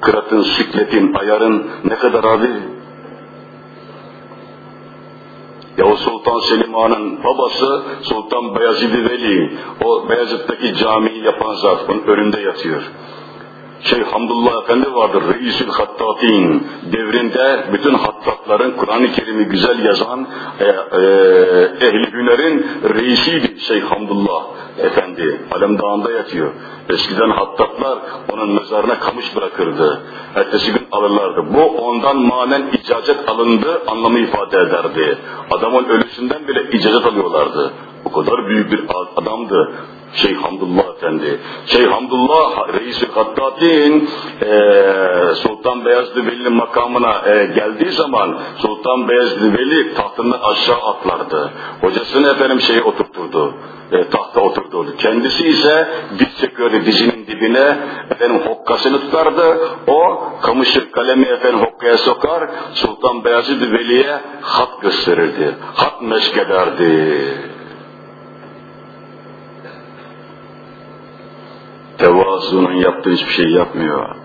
Kıratın, sikletin, ayarın ne kadar abi? Yavuz Sultan Selim Han'ın babası Sultan Beyazid Veli, o Beyazıt'taki camiyi yapan zat, onun önünde yatıyor. Şeyh Hamdullah Efendi vardır, Reisül Hattatin devrinde bütün hattatların Kur'an-ı Kerim'i güzel yazan e, e, ehli hünerin reisiydi Şeyh Hamdullah Efendi. Alem Dağı'nda yatıyor. Eskiden hattatlar onun mezarına kamış bırakırdı. Ertesi gün alırlardı. Bu ondan manen icazet alındı anlamı ifade ederdi. Adamın ölüsünden bile icazet alıyorlardı. O kadar büyük bir adamdı. Şeyh Hamdullah Efendi. Şeyh Hamdullah Reis-i Hattatin e, Sultan Beyazlı Veli'nin makamına e, geldiği zaman Sultan Beyazlı Veli tahtını aşağı atlardı. Hocasını efendim şeyi oturturdu. E, tahta oturturdu. Kendisi ise diz çekiyordu dizinin dibine efendim hokkasını tutardı. O kamışı kalemi efendim hokkaya sokar. Sultan Beyazlı Veli'ye hat gösterirdi. Hat meşkederdi. Tevazunun yaptığı hiçbir şey yapmıyor.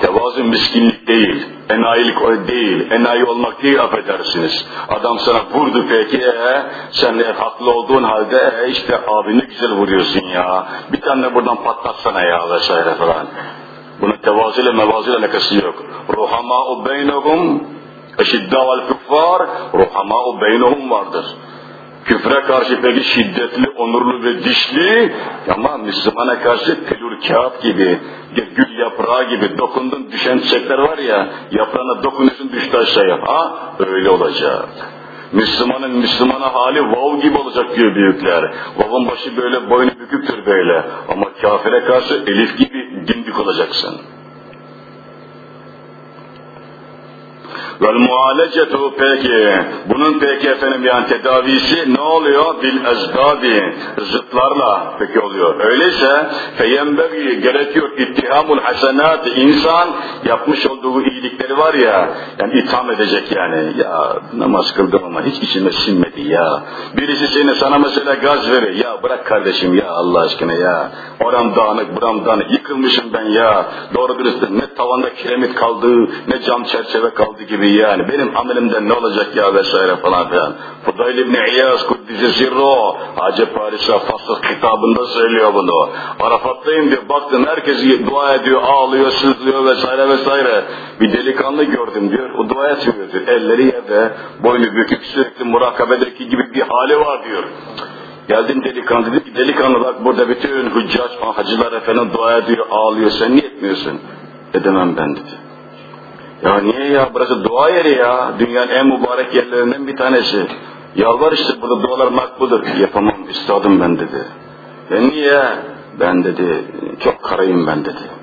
Tevazu miskinlik değil, enayilik o değil, enayi olmak değil affedersiniz. Adam sana vurdu peki, ee, sen de haklı olduğun halde ee, işte abi ne güzel vuruyorsun ya, bir tane buradan patlatsana ya vesaire falan. Bunun tevazuyla mevazuyla alakası yok. Ruhamâ'u beynehum, eşiddâ kuffar, ruhamâ'u beynehum vardır. Küfre karşı peki şiddetli, onurlu ve dişli ama Müslümana karşı pelur kağıt gibi, gül yaprağı gibi dokundun düşen çiçekler var ya, yaprağına dokunuyorsun düştü aşağıya. Ha öyle olacak. Müslümanın Müslümana hali vav gibi olacak diyor büyükler. Vav'ın başı böyle boynu büküktür böyle. Ama kafire karşı elif gibi dimdik olacaksın. Vel muhalecetu peki. Bunun peki efendim yani tedavisi ne oluyor? Bil ezdadi. Zıtlarla peki oluyor. Öyleyse feyembevi gerekiyor ittihamul hasenat insan yapmış olduğu iyilikleri var ya yani itham edecek yani. Ya namaz kıldım ama hiç içime sinmedi ya. Birisi seni sana mesela gaz verir. Ya bırak kardeşim ya Allah aşkına ya. Oram dağınık buram dağınık yıkılmışım ben ya. Doğru dürüst ne tavanda kiremit kaldı ne cam çerçeve kaldı gibi yani. Benim amelimden ne olacak ya vesaire falan filan. Fudayl İbni İyaz Kuddisi Sirro Hacı Paris'e Fasıl kitabında söylüyor bunu. Arafat'tayım diyor baktım herkes dua ediyor ağlıyor sızlıyor vesaire vesaire. Bir delikanlı gördüm diyor. O dua etmiyor diyor. Elleri yerde boynu bükük sürekli murakabedeki gibi bir hali var diyor. Geldim delikanlı dedi ki delikanlı bak burada bütün hüccaç hacılar efendim dua ediyor ağlıyor sen niye etmiyorsun? Edemem ben dedi. Ya niye ya burası dua yeri ya dünyanın en mübarek yerlerinden bir tanesi. Yalvar işte burada dualar makbudur. Yapamam üstadım ben dedi. E niye? Ben dedi çok karayım ben dedi.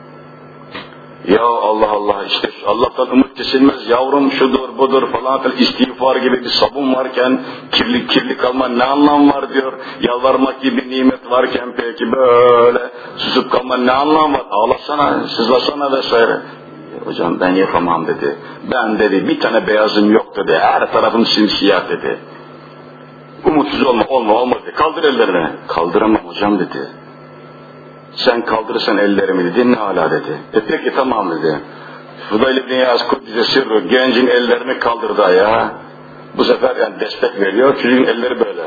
Ya Allah Allah işte Allah'tan umut kesilmez yavrum şudur budur falan filan istiğfar gibi bir sabun varken kirli kirli kalma ne anlam var diyor. Yalvarmak gibi nimet varken peki böyle susup kalma ne anlam var? Ağlasana, sızlasana vesaire. Hocam ben yapamam dedi. Ben dedi bir tane beyazım yok dedi. Her tarafım simsiyah dedi. Umutsuz olma, olma, olma dedi. Kaldır ellerini. Kaldıramam hocam dedi. Sen kaldırırsan ellerimi dedi. Ne hala dedi. E peki tamam dedi. Fudayl İbni Yaz Kuddise Sirru gencin ellerini kaldırdı ya. Bu sefer yani destek veriyor. Çocuğun elleri böyle.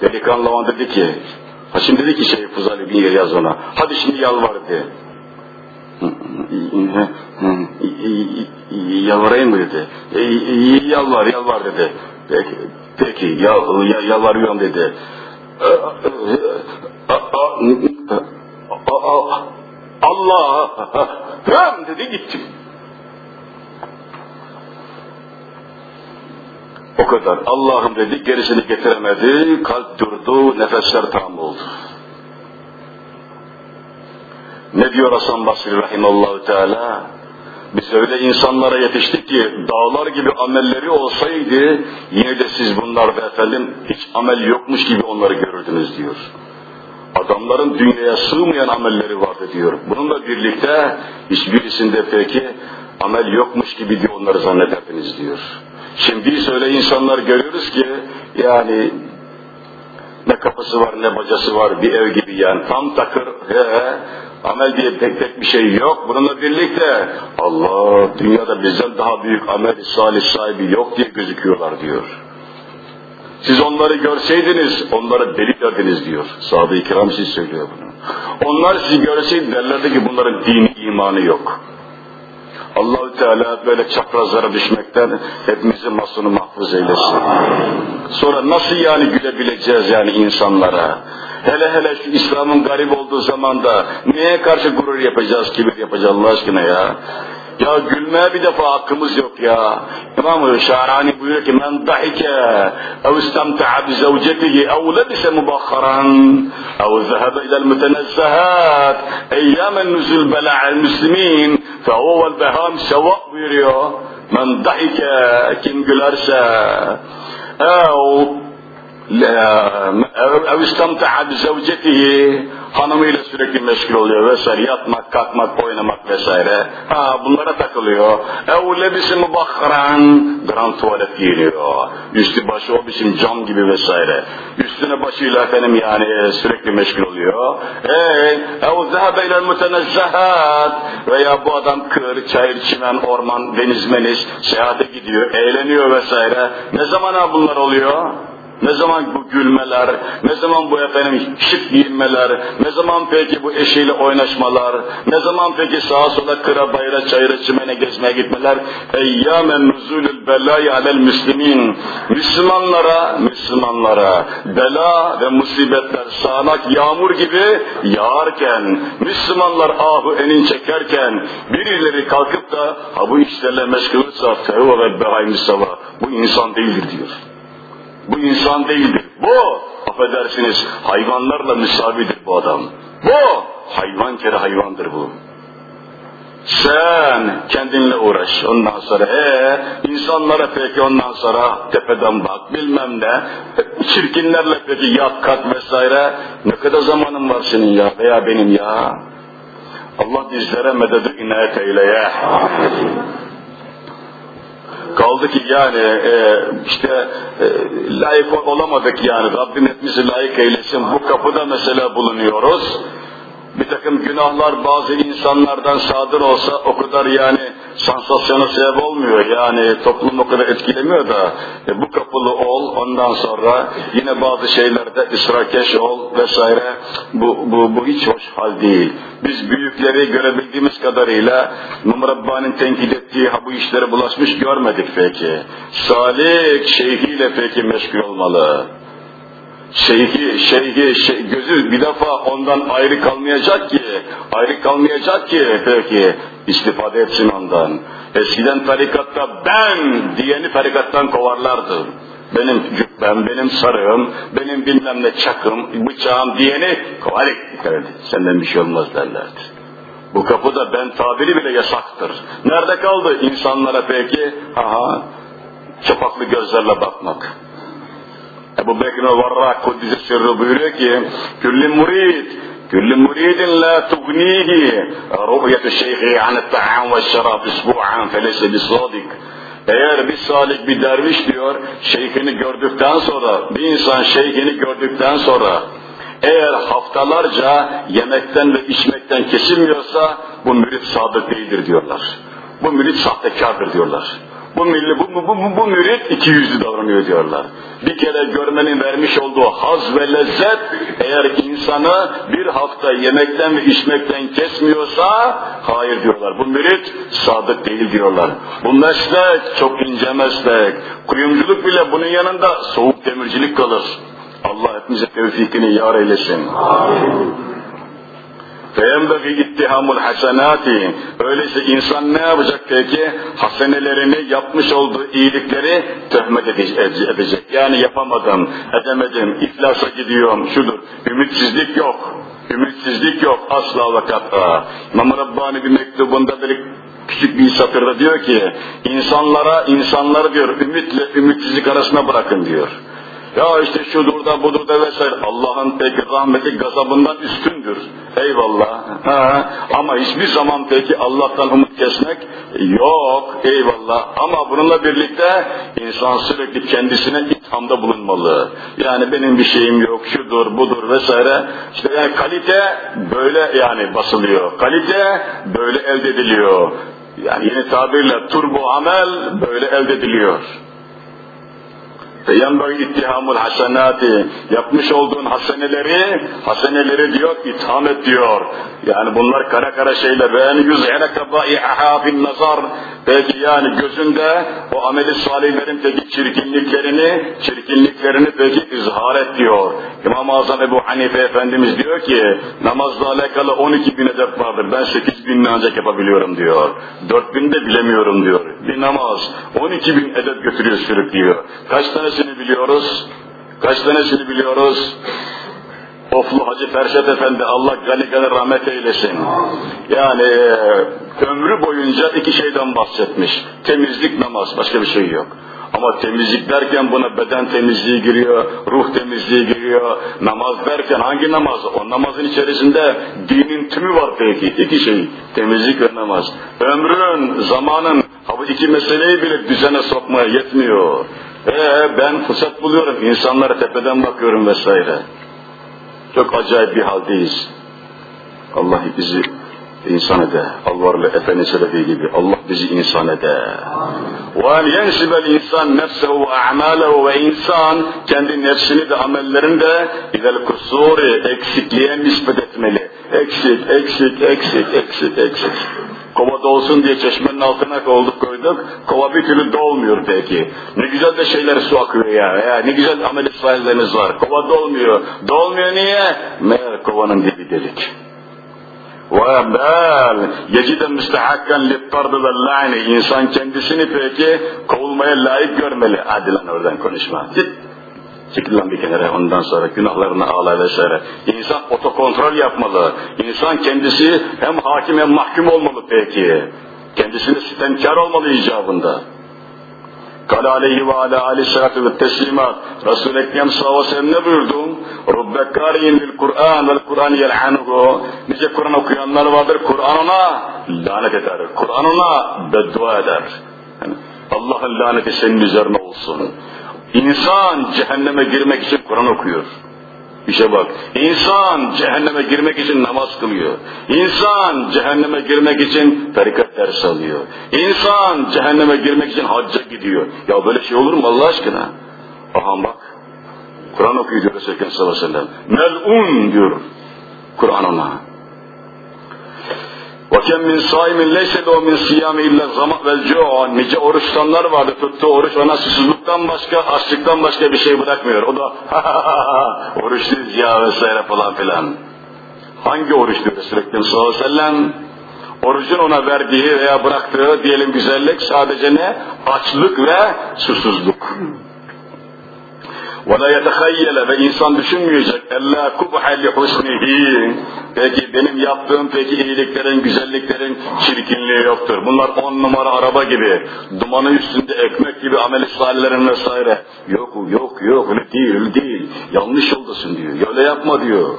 Delikanlı olan dedi ki ha şimdi dedi ki şey Fudayl İbni Yaz ona. Hadi şimdi yalvar dedi. Yalvarayım mı dedi. E, yalvar yalvar dedi. Peki, peki ya, ya, yalvarıyorum dedi. Allah hem dedi gittim. O kadar. Allah'ım dedi gerisini getiremedi. Kalp durdu, nefesler tam oldu. Ne diyor Hasan Basri Rahimallahu Teala? Biz öyle insanlara yetiştik ki dağlar gibi amelleri olsaydı yine de siz bunlarda efendim hiç amel yokmuş gibi onları görürdünüz diyor. Adamların dünyaya sığmayan amelleri vardı diyor. Bununla birlikte hiçbirisinde peki amel yokmuş gibi diye onları zannederdiniz diyor. Şimdi söyle insanlar görüyoruz ki yani ne kapısı var ne bacası var bir ev gibi yani tam takır he, amel diye pek pek bir şey yok. Bununla birlikte Allah dünyada bizden daha büyük amel salih sahibi yok diye gözüküyorlar diyor. Siz onları görseydiniz, onlara deli derdiniz diyor. Sahabe-i kiram siz söylüyor bunu. Onlar sizi görseydi derlerdi ki bunların dini imanı yok. Allahü Teala böyle çaprazlara düşmekten hepimizi masunu mahfuz eylesin. Sonra nasıl yani gülebileceğiz yani insanlara? Hele hele şu İslam'ın garip olduğu zamanda neye karşı gurur yapacağız, kibir yapacağız Allah aşkına ya? Ya gülmeye bir defa hakkımız yok ya. İmam-ı Şahrani buyuruyor ki men dahike ev istemta'a bi zevcetihi ev lebise mubakharan ev zehebe ilel mütenezzehat eyyamen nüzül bela'el müslimin fehuvel beham sevap buyuruyor. Men dahike kim gülerse ev ev istemta'a bi zevcetihi hanımıyla sürekli meşgul oluyor vesaire. Yatmak kalkmak oynamak vesaire. Ha bunlara takılıyor. Ev lebisi mubakharan grand tuvalet giyiniyor. Üstü başı o biçim cam gibi vesaire. Üstüne başıyla efendim yani sürekli meşgul oluyor. Ev zehebe ile mütenezzehat. Veya bu adam kır, çayır, çimen, orman, deniz meniz seyahate gidiyor, eğleniyor vesaire. Ne zaman bunlar oluyor? Ne zaman bu gülmeler, ne zaman bu efendim şık giyinmeler, ne zaman peki bu eşiyle oynaşmalar, ne zaman peki sağa sola kıra bayra çayıra çimene gezmeye gitmeler. Eyyâmen nuzulül belâi alel müslimin. Müslümanlara, Müslümanlara bela ve musibetler sağanak yağmur gibi yağarken, Müslümanlar ahu enin çekerken, birileri kalkıp da ha bu işlerle meşgulsa fehuve ve behayim bu insan değildir diyor. Bu insan değildir. Bu, affedersiniz, hayvanlarla müsavidir bu adam. Bu, hayvan kere hayvandır bu. Sen kendinle uğraş. Ondan sonra ee, insanlara peki ondan sonra tepeden bak bilmem ne. Çirkinlerle peki yat kat vesaire. Ne kadar zamanın var senin ya veya benim ya. Allah bizlere medet inayet eyle ya. Kaldı ki yani e, işte e, layık olamadık yani Rabbim hepimizi layık eylesin. Bu kapıda mesela bulunuyoruz bir takım günahlar bazı insanlardan sadır olsa o kadar yani sansasyona sebep olmuyor. Yani toplum o kadar etkilemiyor da e, bu kapılı ol ondan sonra yine bazı şeylerde ısrarkeş ol vesaire bu, bu, bu hiç hoş hal değil. Biz büyükleri görebildiğimiz kadarıyla Numrabba'nın tenkit ettiği ha bu işlere bulaşmış görmedik peki. Salik şeyhiyle peki meşgul olmalı şeyhi, şeyhi, şey, gözü bir defa ondan ayrı kalmayacak ki, ayrı kalmayacak ki peki istifade etsin ondan. Eskiden tarikatta ben diyeni tarikattan kovarlardı. Benim cübbem, benim sarığım, benim bilmem ne çakım, bıçağım diyeni kovar Senden bir şey olmaz derlerdi. Bu kapıda ben tabiri bile yasaktır. Nerede kaldı insanlara peki? Aha, çapaklı gözlerle bakmak. Ebu Bekir Varrak Kuddise Sirri buyuruyor ki Küllü murid muridin la tugnihi Ru'yetü şeyhi anı ta'am ve şarab isbu'an felese bisadik eğer bir salik bir derviş diyor, şeyhini gördükten sonra, bir insan şeyhini gördükten sonra, eğer haftalarca yemekten ve içmekten kesilmiyorsa, bu mürit sadık değildir diyorlar. Bu mürit sahtekardır diyorlar. Bu, milli, bu, bu, bu, bu mürit iki yüzlü davranıyor diyorlar. Bir kere görmenin vermiş olduğu haz ve lezzet eğer insanı bir hafta yemekten ve içmekten kesmiyorsa hayır diyorlar. Bu mürit sadık değil diyorlar. Bu meslek çok ince meslek. Kuyumculuk bile bunun yanında soğuk demircilik kalır. Allah hepimize tevfikini yar eylesin. Amin. فَيَنْبَغِي ittihamul hasenati. Öyleyse insan ne yapacak peki? Hasenelerini, yapmış olduğu iyilikleri töhmet edecek. Yani yapamadım, edemedim, iflasa gidiyorum, şudur. Ümitsizlik yok. Ümitsizlik yok asla ve kata. İmam Rabbani bir mektubunda bir küçük bir satırda diyor ki, insanlara, insanları diyor, ümitle ümitsizlik arasına bırakın diyor. Ya işte şudur da budur da vesaire. Allah'ın peki rahmeti gazabından üstündür. Eyvallah. Ha. Ama hiçbir zaman peki Allah'tan umut kesmek yok. Eyvallah. Ama bununla birlikte insan sürekli kendisine ithamda bulunmalı. Yani benim bir şeyim yok, şudur, budur vesaire. İşte yani kalite böyle yani basılıyor. Kalite böyle elde ediliyor. Yani yeni tabirle turbo amel böyle elde ediliyor. Feyenbagi ittihamul hasenati. Yapmış olduğun haseneleri, haseneleri diyor, itham et diyor. Yani bunlar kara kara şeyler. Ve yani yüz'ene kabai'aha fin nazar. Peki yani gözünde o ameli salihlerin peki çirkinliklerini, çirkinliklerini peki izhar et diyor. İmam-ı Azam Ebu Hanife Efendimiz diyor ki namazla alakalı 12 bin edep vardır. Ben 8 binini ancak yapabiliyorum diyor. 4 bin de bilemiyorum diyor. Bir namaz 12 bin edep götürüyor sürüklüyor. Kaç tanesini biliyoruz? Kaç tanesini biliyoruz? Oflu Hacı Ferşet Efendi Allah gani gani rahmet eylesin. Yani ömrü boyunca iki şeyden bahsetmiş. Temizlik namaz başka bir şey yok. Ama temizlik derken buna beden temizliği giriyor, ruh temizliği giriyor. Namaz derken hangi namaz? O namazın içerisinde dinin tümü var peki. İki şey. Temizlik ve namaz. Ömrün, zamanın bu iki meseleyi bile düzene sokmaya yetmiyor. Ee, ben fırsat buluyorum. insanlara tepeden bakıyorum vesaire. Çok acayip bir haldeyiz. Allah bizi insan ede. Alvarlı Efendi söylediği gibi Allah bizi insan ede. Yensibel insan nefsehu ve a'malehu ve insan kendi nefsini de amellerini de idel kusuri eksikliğe nispet etmeli. Eksik, eksik, eksik, eksik, eksik. Kova dolsun diye çeşmenin altına koyduk koyduk. Kova bir türlü dolmuyor peki. Ne güzel de şeyler su akıyor ya. ya ne güzel amel failleriniz var. Kova dolmuyor. Dolmuyor niye? Meğer kovanın dibi delik. وَبَالْ يَجِدَ مُسْتَحَكَّنْ لِلْطَرْدِ وَاللَّعْنِ İnsan kendisini peki kovulmaya layık görmeli. Hadi lan oradan konuşma. Git. Çekil bir kenara ondan sonra günahlarını ağla vesaire. İnsan otokontrol yapmalı. İnsan kendisi hem hakim hem mahkum olmalı peki. Kendisini sitemkar olmalı icabında. Kale aleyhi ve ala aleyhissalatu ve teslimat. Resul-i Ekrem sallallahu aleyhi ve sellem ne buyurdu? Rubbe kariyin bil Kur'an vel Kur'an yel'anuhu. Nice Kur'an okuyanlar vardır. Kur'an ona lanet eder. Kur'an ona beddua eder. Yani Allah'ın laneti senin üzerine olsun. İnsan cehenneme girmek için Kur'an okuyor. İşe bak. İnsan cehenneme girmek için namaz kılıyor. İnsan cehenneme girmek için tarikat ders alıyor. İnsan cehenneme girmek için hacca gidiyor. Ya böyle şey olur mu Allah aşkına? Aha bak. Kur'an okuyor diyor Resulullah sallallahu aleyhi ve sellem. Mel'un diyor Kur'an ona. وَكَمْ مِنْ صَائِمٍ لَيْسَ لَهُ مِنْ صِيَامِ اِلَّا الزَّمَأْ وَالْجُعَ Nice oruçtanlar vardı. Tuttuğu oruç ona susuzluktan başka, açlıktan başka bir şey bırakmıyor. O da oruçluyuz ya vesaire falan filan. Hangi oruç diyor Resulullah sallallahu aleyhi ve sellem? Orucun ona verdiği veya bıraktığı diyelim güzellik sadece ne? Açlık ve susuzluk. ve la yetehayyele ve insan düşünmeyecek. ella kubhe li husnihi peki benim yaptığım peki iyiliklerin güzelliklerin çirkinliği yoktur. Bunlar on numara araba gibi dumanı üstünde ekmek gibi amel-i salihlerin vesaire. Yok yok yok öyle değil öyle değil. Yanlış yoldasın diyor. Öyle yapma diyor.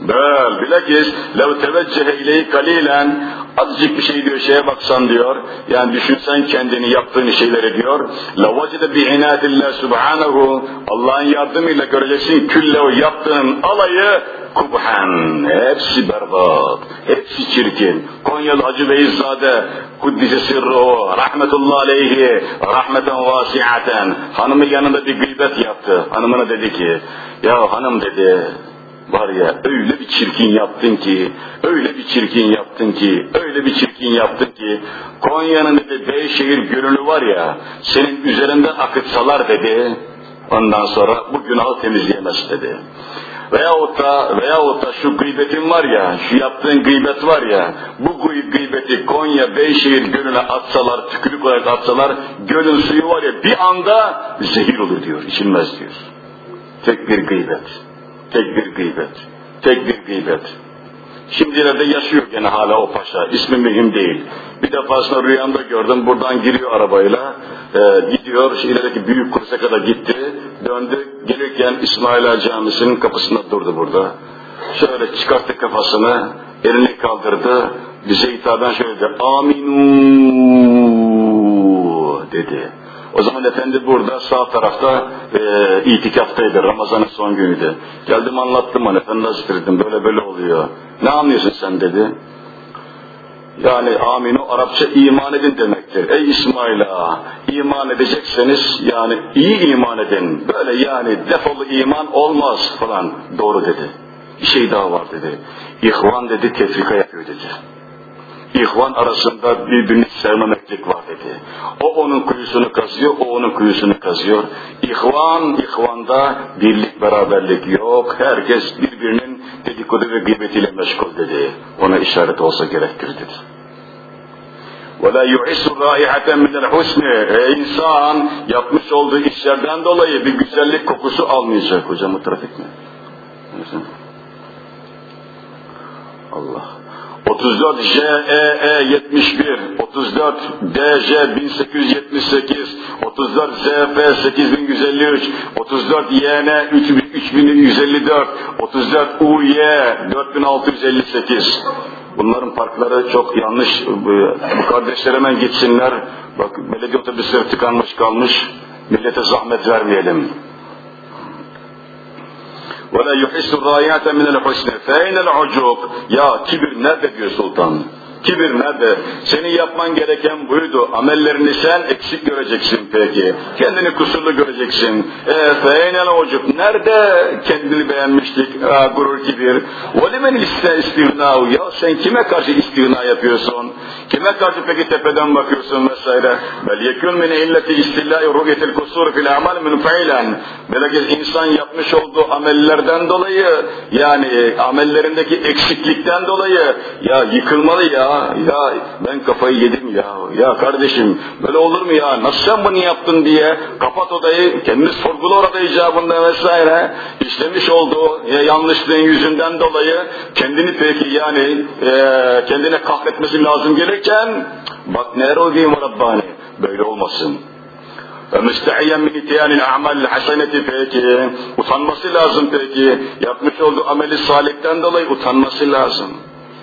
Bel bilakis lev teveccühe ileyhi kalilen azıcık bir şey diyor şeye baksan diyor yani düşünsen kendini yaptığın şeyleri diyor. La vacide bi inadillah subhanahu Allah'ın yardımıyla göreceksin külle o yaptığın alayı kubhan. Hepsi berbat hepsi çirkin. Konyalı Hacı Beyzade Kuddise sirruhu rahmetullahi aleyhi rahmeten vasiaten. Hanımı yanında bir gıybet yaptı. Hanımına dedi ki ya hanım dedi var ya öyle bir çirkin yaptın ki, öyle bir çirkin yaptın ki, öyle bir çirkin yaptın ki, Konya'nın dedi Beyşehir gönüllü var ya, senin üzerinden akıtsalar dedi, ondan sonra bu günahı temizleyemez dedi. Veyahut da, veyahut da şu gıybetin var ya, şu yaptığın gıybet var ya, bu gıybeti Konya Beyşehir gölüne atsalar, tükürük olarak atsalar, gölün suyu var ya bir anda zehir olur diyor, içilmez diyor. Tek bir gıybet. Tek bir gıybet. Tek bir gıybet. Şimdilerde yaşıyor gene hala o paşa. İsmi mühim değil. Bir defasında rüyamda gördüm. Buradan giriyor arabayla. E, gidiyor. İlerideki büyük kulise kadar gitti. Döndü. Gelirken İsmail Ağa Camisi'nin kapısında durdu burada. Şöyle çıkarttı kafasını. Elini kaldırdı. Bize hitaben şöyle dedi. Aminu dedi. O zaman efendi burada sağ tarafta e, itikaftaydı. Ramazan'ın son günüydü. Geldim anlattım ona. Efendi Hazretleri böyle böyle oluyor. Ne anlıyorsun sen dedi. Yani aminu Arapça iman edin demektir. Ey İsmail ağa, iman edecekseniz yani iyi iman edin. Böyle yani defolu iman olmaz falan. Doğru dedi. Bir şey daha var dedi. İhvan dedi tefrika yapıyor dedi. İhvan arasında birbirini sevmemeklik var dedi. O onun kuyusunu kazıyor, o onun kuyusunu kazıyor. İhvan, ihvanda birlik, beraberlik yok. Herkes birbirinin dedikodu ve gıybetiyle meşgul dedi. Ona işaret olsa gerektir dedi. وَلَا يُعِسُ رَائِحَةً مِنَ الْحُسْنِ İnsan yapmış olduğu işlerden dolayı bir güzellik kokusu almayacak. Hocam bu trafik mi? Allah. 34 JEE 71, 34 DJ 1878, 34 ZF 8153, 34 YN 3154, 34 UY 4658. Bunların parkları çok yanlış. Bu kardeşler hemen gitsinler. Bak belediye otobüsleri tıkanmış kalmış. Millete zahmet vermeyelim. وَلَا يُحِسُّ الرَّايَاتَ مِنَ الْحُسْنِ فَاَيْنَ الْعُجُوبِ Ya kibir nerede diyor sultan? Kibir nerede? Senin yapman gereken buydu. Amellerini sen eksik göreceksin peki. Kendini kusurlu göreceksin. E, feynel ucub. Nerede kendini beğenmişlik, e, gurur kibir? وَلِمَنْ istigna Ya sen kime karşı istigna yapıyorsun? Kime karşı peki tepeden bakıyorsun vesaire? Bel yekun min illeti istillahi ru'yetil kusur fil amal münfeilen. Belki insan yapmış olduğu amellerden dolayı yani amellerindeki eksiklikten dolayı ya yıkılmalı ya ya ben kafayı yedim ya ya kardeşim böyle olur mu ya nasıl sen bunu yaptın diye kapat odayı kendi sorgula orada icabında vesaire işlemiş olduğu ya, yanlışlığın yüzünden dolayı kendini peki yani e, kendine kahretmesi lazım gelirken bak neler oluyor Rabbani böyle olmasın müstehiyyen min itiyanil a'mal haseneti peki utanması lazım peki yapmış olduğu ameli salihten dolayı utanması lazım.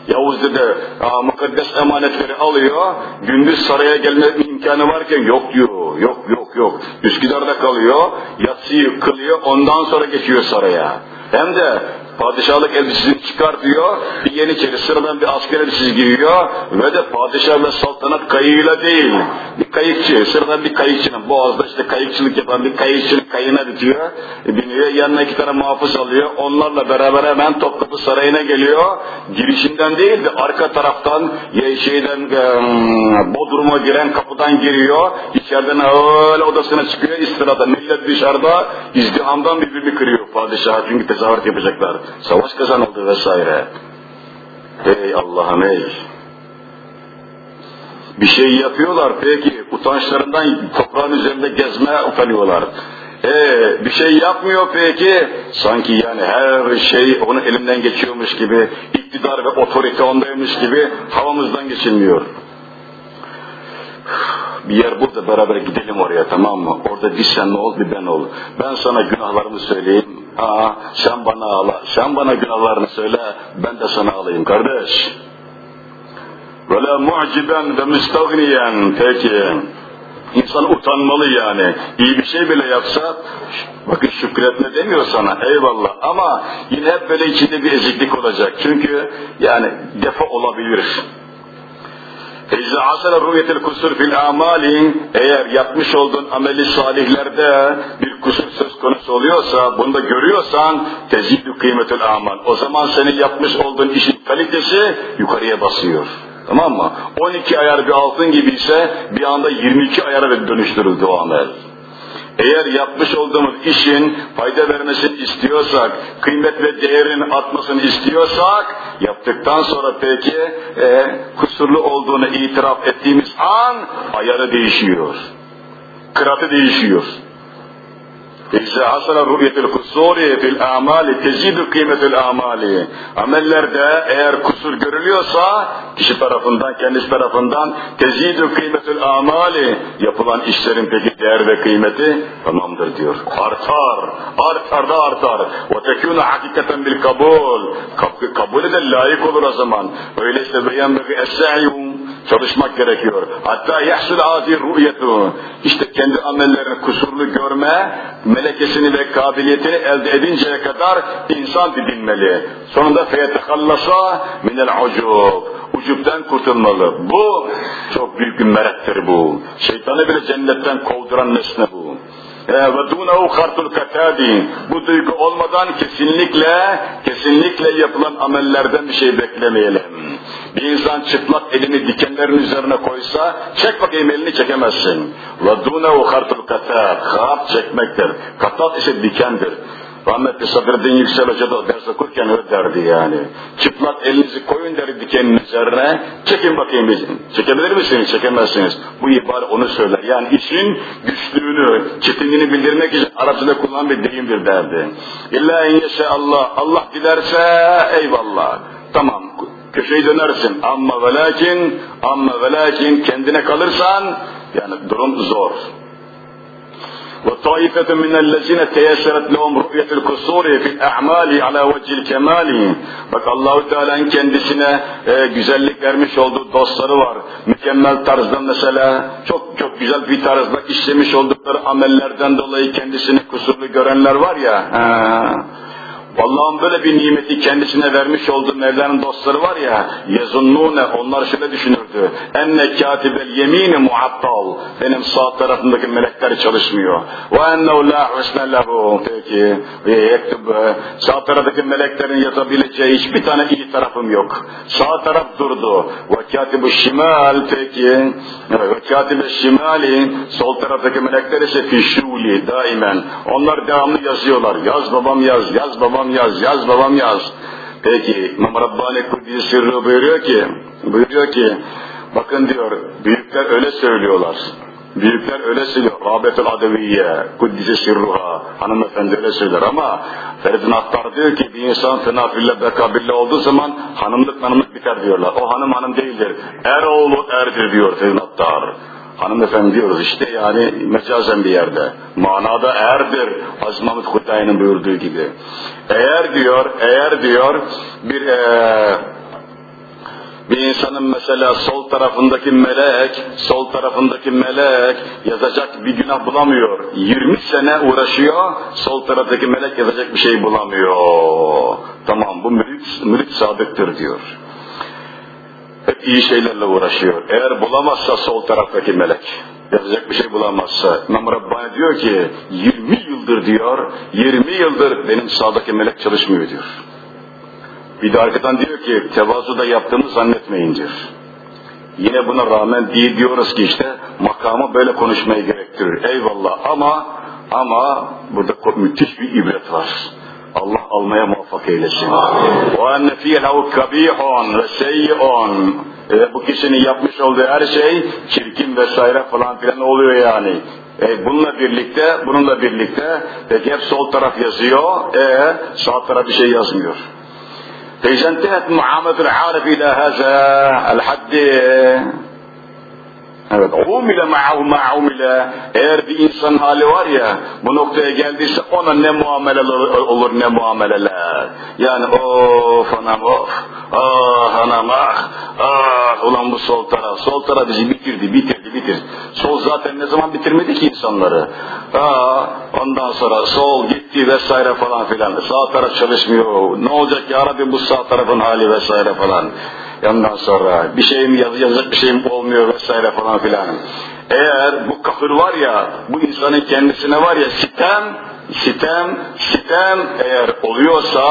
Yavuz dede aa, mukaddes emanetleri alıyor, gündüz saraya gelme imkanı varken yok diyor. Yok yok yok. Üsküdar'da kalıyor. Yatsıyı kılıyor. Ondan sonra geçiyor saraya. Hem de padişahlık elbisesini çıkartıyor, bir yeniçeri sıradan bir asker elbisesi giyiyor ve de padişah ve saltanat kayığıyla değil, bir kayıkçı, sıradan bir kayıkçının, boğazda işte kayıkçılık yapan bir kayıkçının kayığına bitiyor, e, biniyor, yanına iki tane muhafız alıyor, onlarla beraber hemen Topkapı Sarayı'na geliyor, girişinden değil de arka taraftan şeyden e, Bodrum'a giren kapıdan giriyor, içeriden öyle odasına çıkıyor, istirada, millet dışarıda izdihamdan birbirini kırıyor padişah. Çünkü tezahürat yapacaklar savaş kazanıldı vesaire. Ey Allah'ım ey! Bir şey yapıyorlar peki utançlarından toprağın üzerinde gezmeye utanıyorlar. Ee, bir şey yapmıyor peki sanki yani her şey onun elinden geçiyormuş gibi iktidar ve otorite ondaymış gibi havamızdan geçilmiyor. Bir yer burada beraber gidelim oraya tamam mı? Orada bir sen ol bir ben ol. Ben sana günahlarımı söyleyeyim. Aa, sen bana ağla, sen bana günahlarını söyle, ben de sana alayım kardeş. Böyle muciben ve müstagniyen peki. İnsan utanmalı yani. İyi bir şey bile yapsa, bakın şükretme demiyor sana, eyvallah. Ama yine hep böyle içinde bir eziklik olacak. Çünkü yani defa olabilir. İzâ asale rüyetel kusur fil amali eğer yapmış olduğun ameli salihlerde bir kusur söz konusu oluyorsa, bunu da görüyorsan tezidü kıymetül amal. O zaman senin yapmış olduğun işin kalitesi yukarıya basıyor. Tamam mı? 12 ayar bir altın gibi ise bir anda 22 ayara dönüştürüldü o amel. Eğer yapmış olduğumuz işin fayda vermesini istiyorsak, kıymet ve değerin artmasını istiyorsak, yaptıktan sonra peki e, kusurlu olduğunu itiraf ettiğimiz an ayarı değişiyor. Kıratı değişiyor. İzâ hasala rü'yetil kusuri fil amali tezidu kıymetil amali. Amellerde eğer kusur görülüyorsa kişi tarafından, kendisi tarafından tezidu kıymetil amali yapılan işlerin peki değer ve kıymeti tamamdır diyor. Artar, artar da artar. Ve tekûne hakikaten bil kabul. Kabulü de layık olur o zaman. Öyleyse ve yenbegi es-sa'yum çalışmak gerekiyor. Hatta yahsul adi ru'yetu. İşte kendi amellerini kusurlu görme, melekesini ve kabiliyetini elde edinceye kadar insan didinmeli. Sonunda feyetekallasa minel ucub. Ucubden kurtulmalı. Bu çok büyük bir merettir bu. Şeytanı bile cennetten kovduran nesne bu ve dunehu kartul katadi. Bu duygu olmadan kesinlikle kesinlikle yapılan amellerden bir şey beklemeyelim. Bir insan çıplak elini dikenlerin üzerine koysa çek bakayım elini çekemezsin. Dunehu kartul katad. Kap çekmektir. Katat ise dikendir. Rahmetli Sadreddin Yüksel Hoca da ders okurken öyle derdi yani. Çıplak elinizi koyun derdi dikenin üzerine, çekin bakayım bizim. Çekebilir misiniz? Çekemezsiniz. Bu ibare onu söyler. Yani işin güçlüğünü, çetinliğini bildirmek için Arapçada kullanılan bir deyimdir derdi. İlla en Allah, Allah dilerse eyvallah. Tamam, köşeyi dönersin. Amma ve lakin, amma ve lakin kendine kalırsan, yani durum zor. وطائفة من الذين تيسرت لهم رؤية الكسور في الأعمال على وجه الكمال bak Allahu Teala'nın kendisine e, güzellik vermiş olduğu dostları var. Mükemmel tarzda mesela çok çok güzel bir tarzda işlemiş oldukları amellerden dolayı kendisini kusurlu görenler var ya. Ha. Allah'ın böyle bir nimeti kendisine vermiş olduğu Mevla'nın dostları var ya, yezunnune, onlar şöyle düşünürdü. Enne katibel yemini muattal. Benim sağ tarafındaki melekler çalışmıyor. Ve ennehu la husne lehu. Peki, yektub. Sağ taraftaki meleklerin yazabileceği hiçbir tane iyi tarafım yok. Sağ taraf durdu. Ve katibu şimal peki. Ve katibu şimali, sol taraftaki melekler ise fişuli daimen. Onlar devamlı yazıyorlar. Yaz babam yaz, yaz babam babam yaz, yaz babam yaz. Peki İmam Rabbani Kudüs Sırrı buyuruyor ki, buyuruyor ki, bakın diyor, büyükler öyle söylüyorlar. Büyükler öyle söylüyor. Rabetül Adeviye, Kuddise Sirruha, hanımefendi öyle söyler ama Feridun Attar diyor ki bir insan fenafille bekabille olduğu zaman hanımlık hanımlık biter diyorlar. O hanım hanım değildir. Er oğlu erdir diyor Feridun Attar. Hanımefendi diyoruz işte yani mecazen bir yerde. Manada erdir. Aziz Mahmud Kutay'ın buyurduğu gibi. Eğer diyor, eğer diyor bir e, Bir insanın mesela sol tarafındaki melek, sol tarafındaki melek yazacak bir günah bulamıyor. 20 sene uğraşıyor, sol taraftaki melek yazacak bir şey bulamıyor. Tamam bu mürit, mürit sadıktır diyor. Hep iyi şeylerle uğraşıyor. Eğer bulamazsa sol taraftaki melek, yazacak bir şey bulamazsa, İmam Rabbani diyor ki 20 yıldır diyor, 20 yıldır benim sağdaki melek çalışmıyor diyor. Bir de arkadan diyor ki tevazu da yaptığımı zannetmeyin diyor. Yine buna rağmen diye diyoruz ki işte makamı böyle konuşmayı gerektirir. Eyvallah ama ama burada müthiş bir ibret var. Allah almaya muvaffak eylesin. O enne fi'lehu kabihun ve seyyi'un. E, bu kişinin yapmış olduğu her şey çirkin vesaire falan filan oluyor yani. E, bununla birlikte, bununla birlikte peki hep sol taraf yazıyor, e, sağ taraf bir şey yazmıyor. فإذا انتهت معاملة العارف إلى هذا الحد Evet, umile ma'ahu ma'umile. Eğer bir insan hali var ya, bu noktaya geldiyse ona ne muameleler olur ne muameleler. Yani of anam of, ah anam ah, ah ulan bu sol taraf, sol taraf bizi bitirdi, bitirdi, bitirdi. Sol zaten ne zaman bitirmedi ki insanları. Ah, ondan sonra sol gitti vesaire falan filan. Sağ taraf çalışmıyor. Ne olacak ya Rabbi bu sağ tarafın hali vesaire falan. Ondan sonra bir şeyim yaz, yazacak bir şeyim olmuyor vesaire falan filan. Eğer bu kahır var ya, bu insanın kendisine var ya sitem, sitem, sitem eğer oluyorsa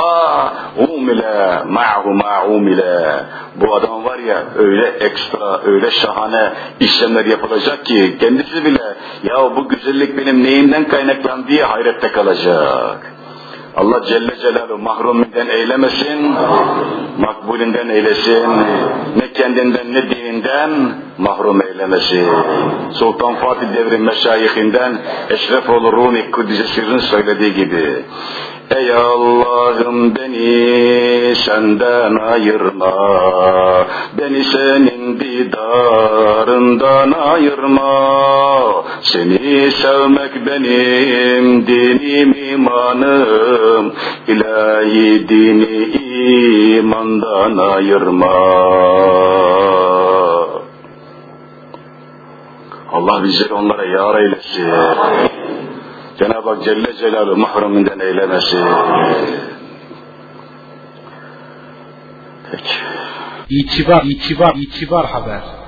umile, ma'hu ma'umile. Bu adam var ya öyle ekstra, öyle şahane işlemler yapılacak ki kendisi bile ya bu güzellik benim neyimden kaynaklandı diye hayrette kalacak. Allah Celle Celaluhu mahruminden eylemesin, makbulinden eylesin, ne kendinden ne dininden mahrum eylemesin. Sultan Fatih devrin meşayihinden Eşrefoğlu Rumi Kudüs'e sirrin söylediği gibi, Ey Allah'ım beni senden ayırma, beni senin didarından ayırma. Seni sevmek benim dinim imanım, ilahi dini imandan ayırma. Allah bizleri onlara yar eylesin. Cenab-ı Hak Celle Celaluhu mahruminden eylemesin. Peki. İtibar, itibar, itibar haber.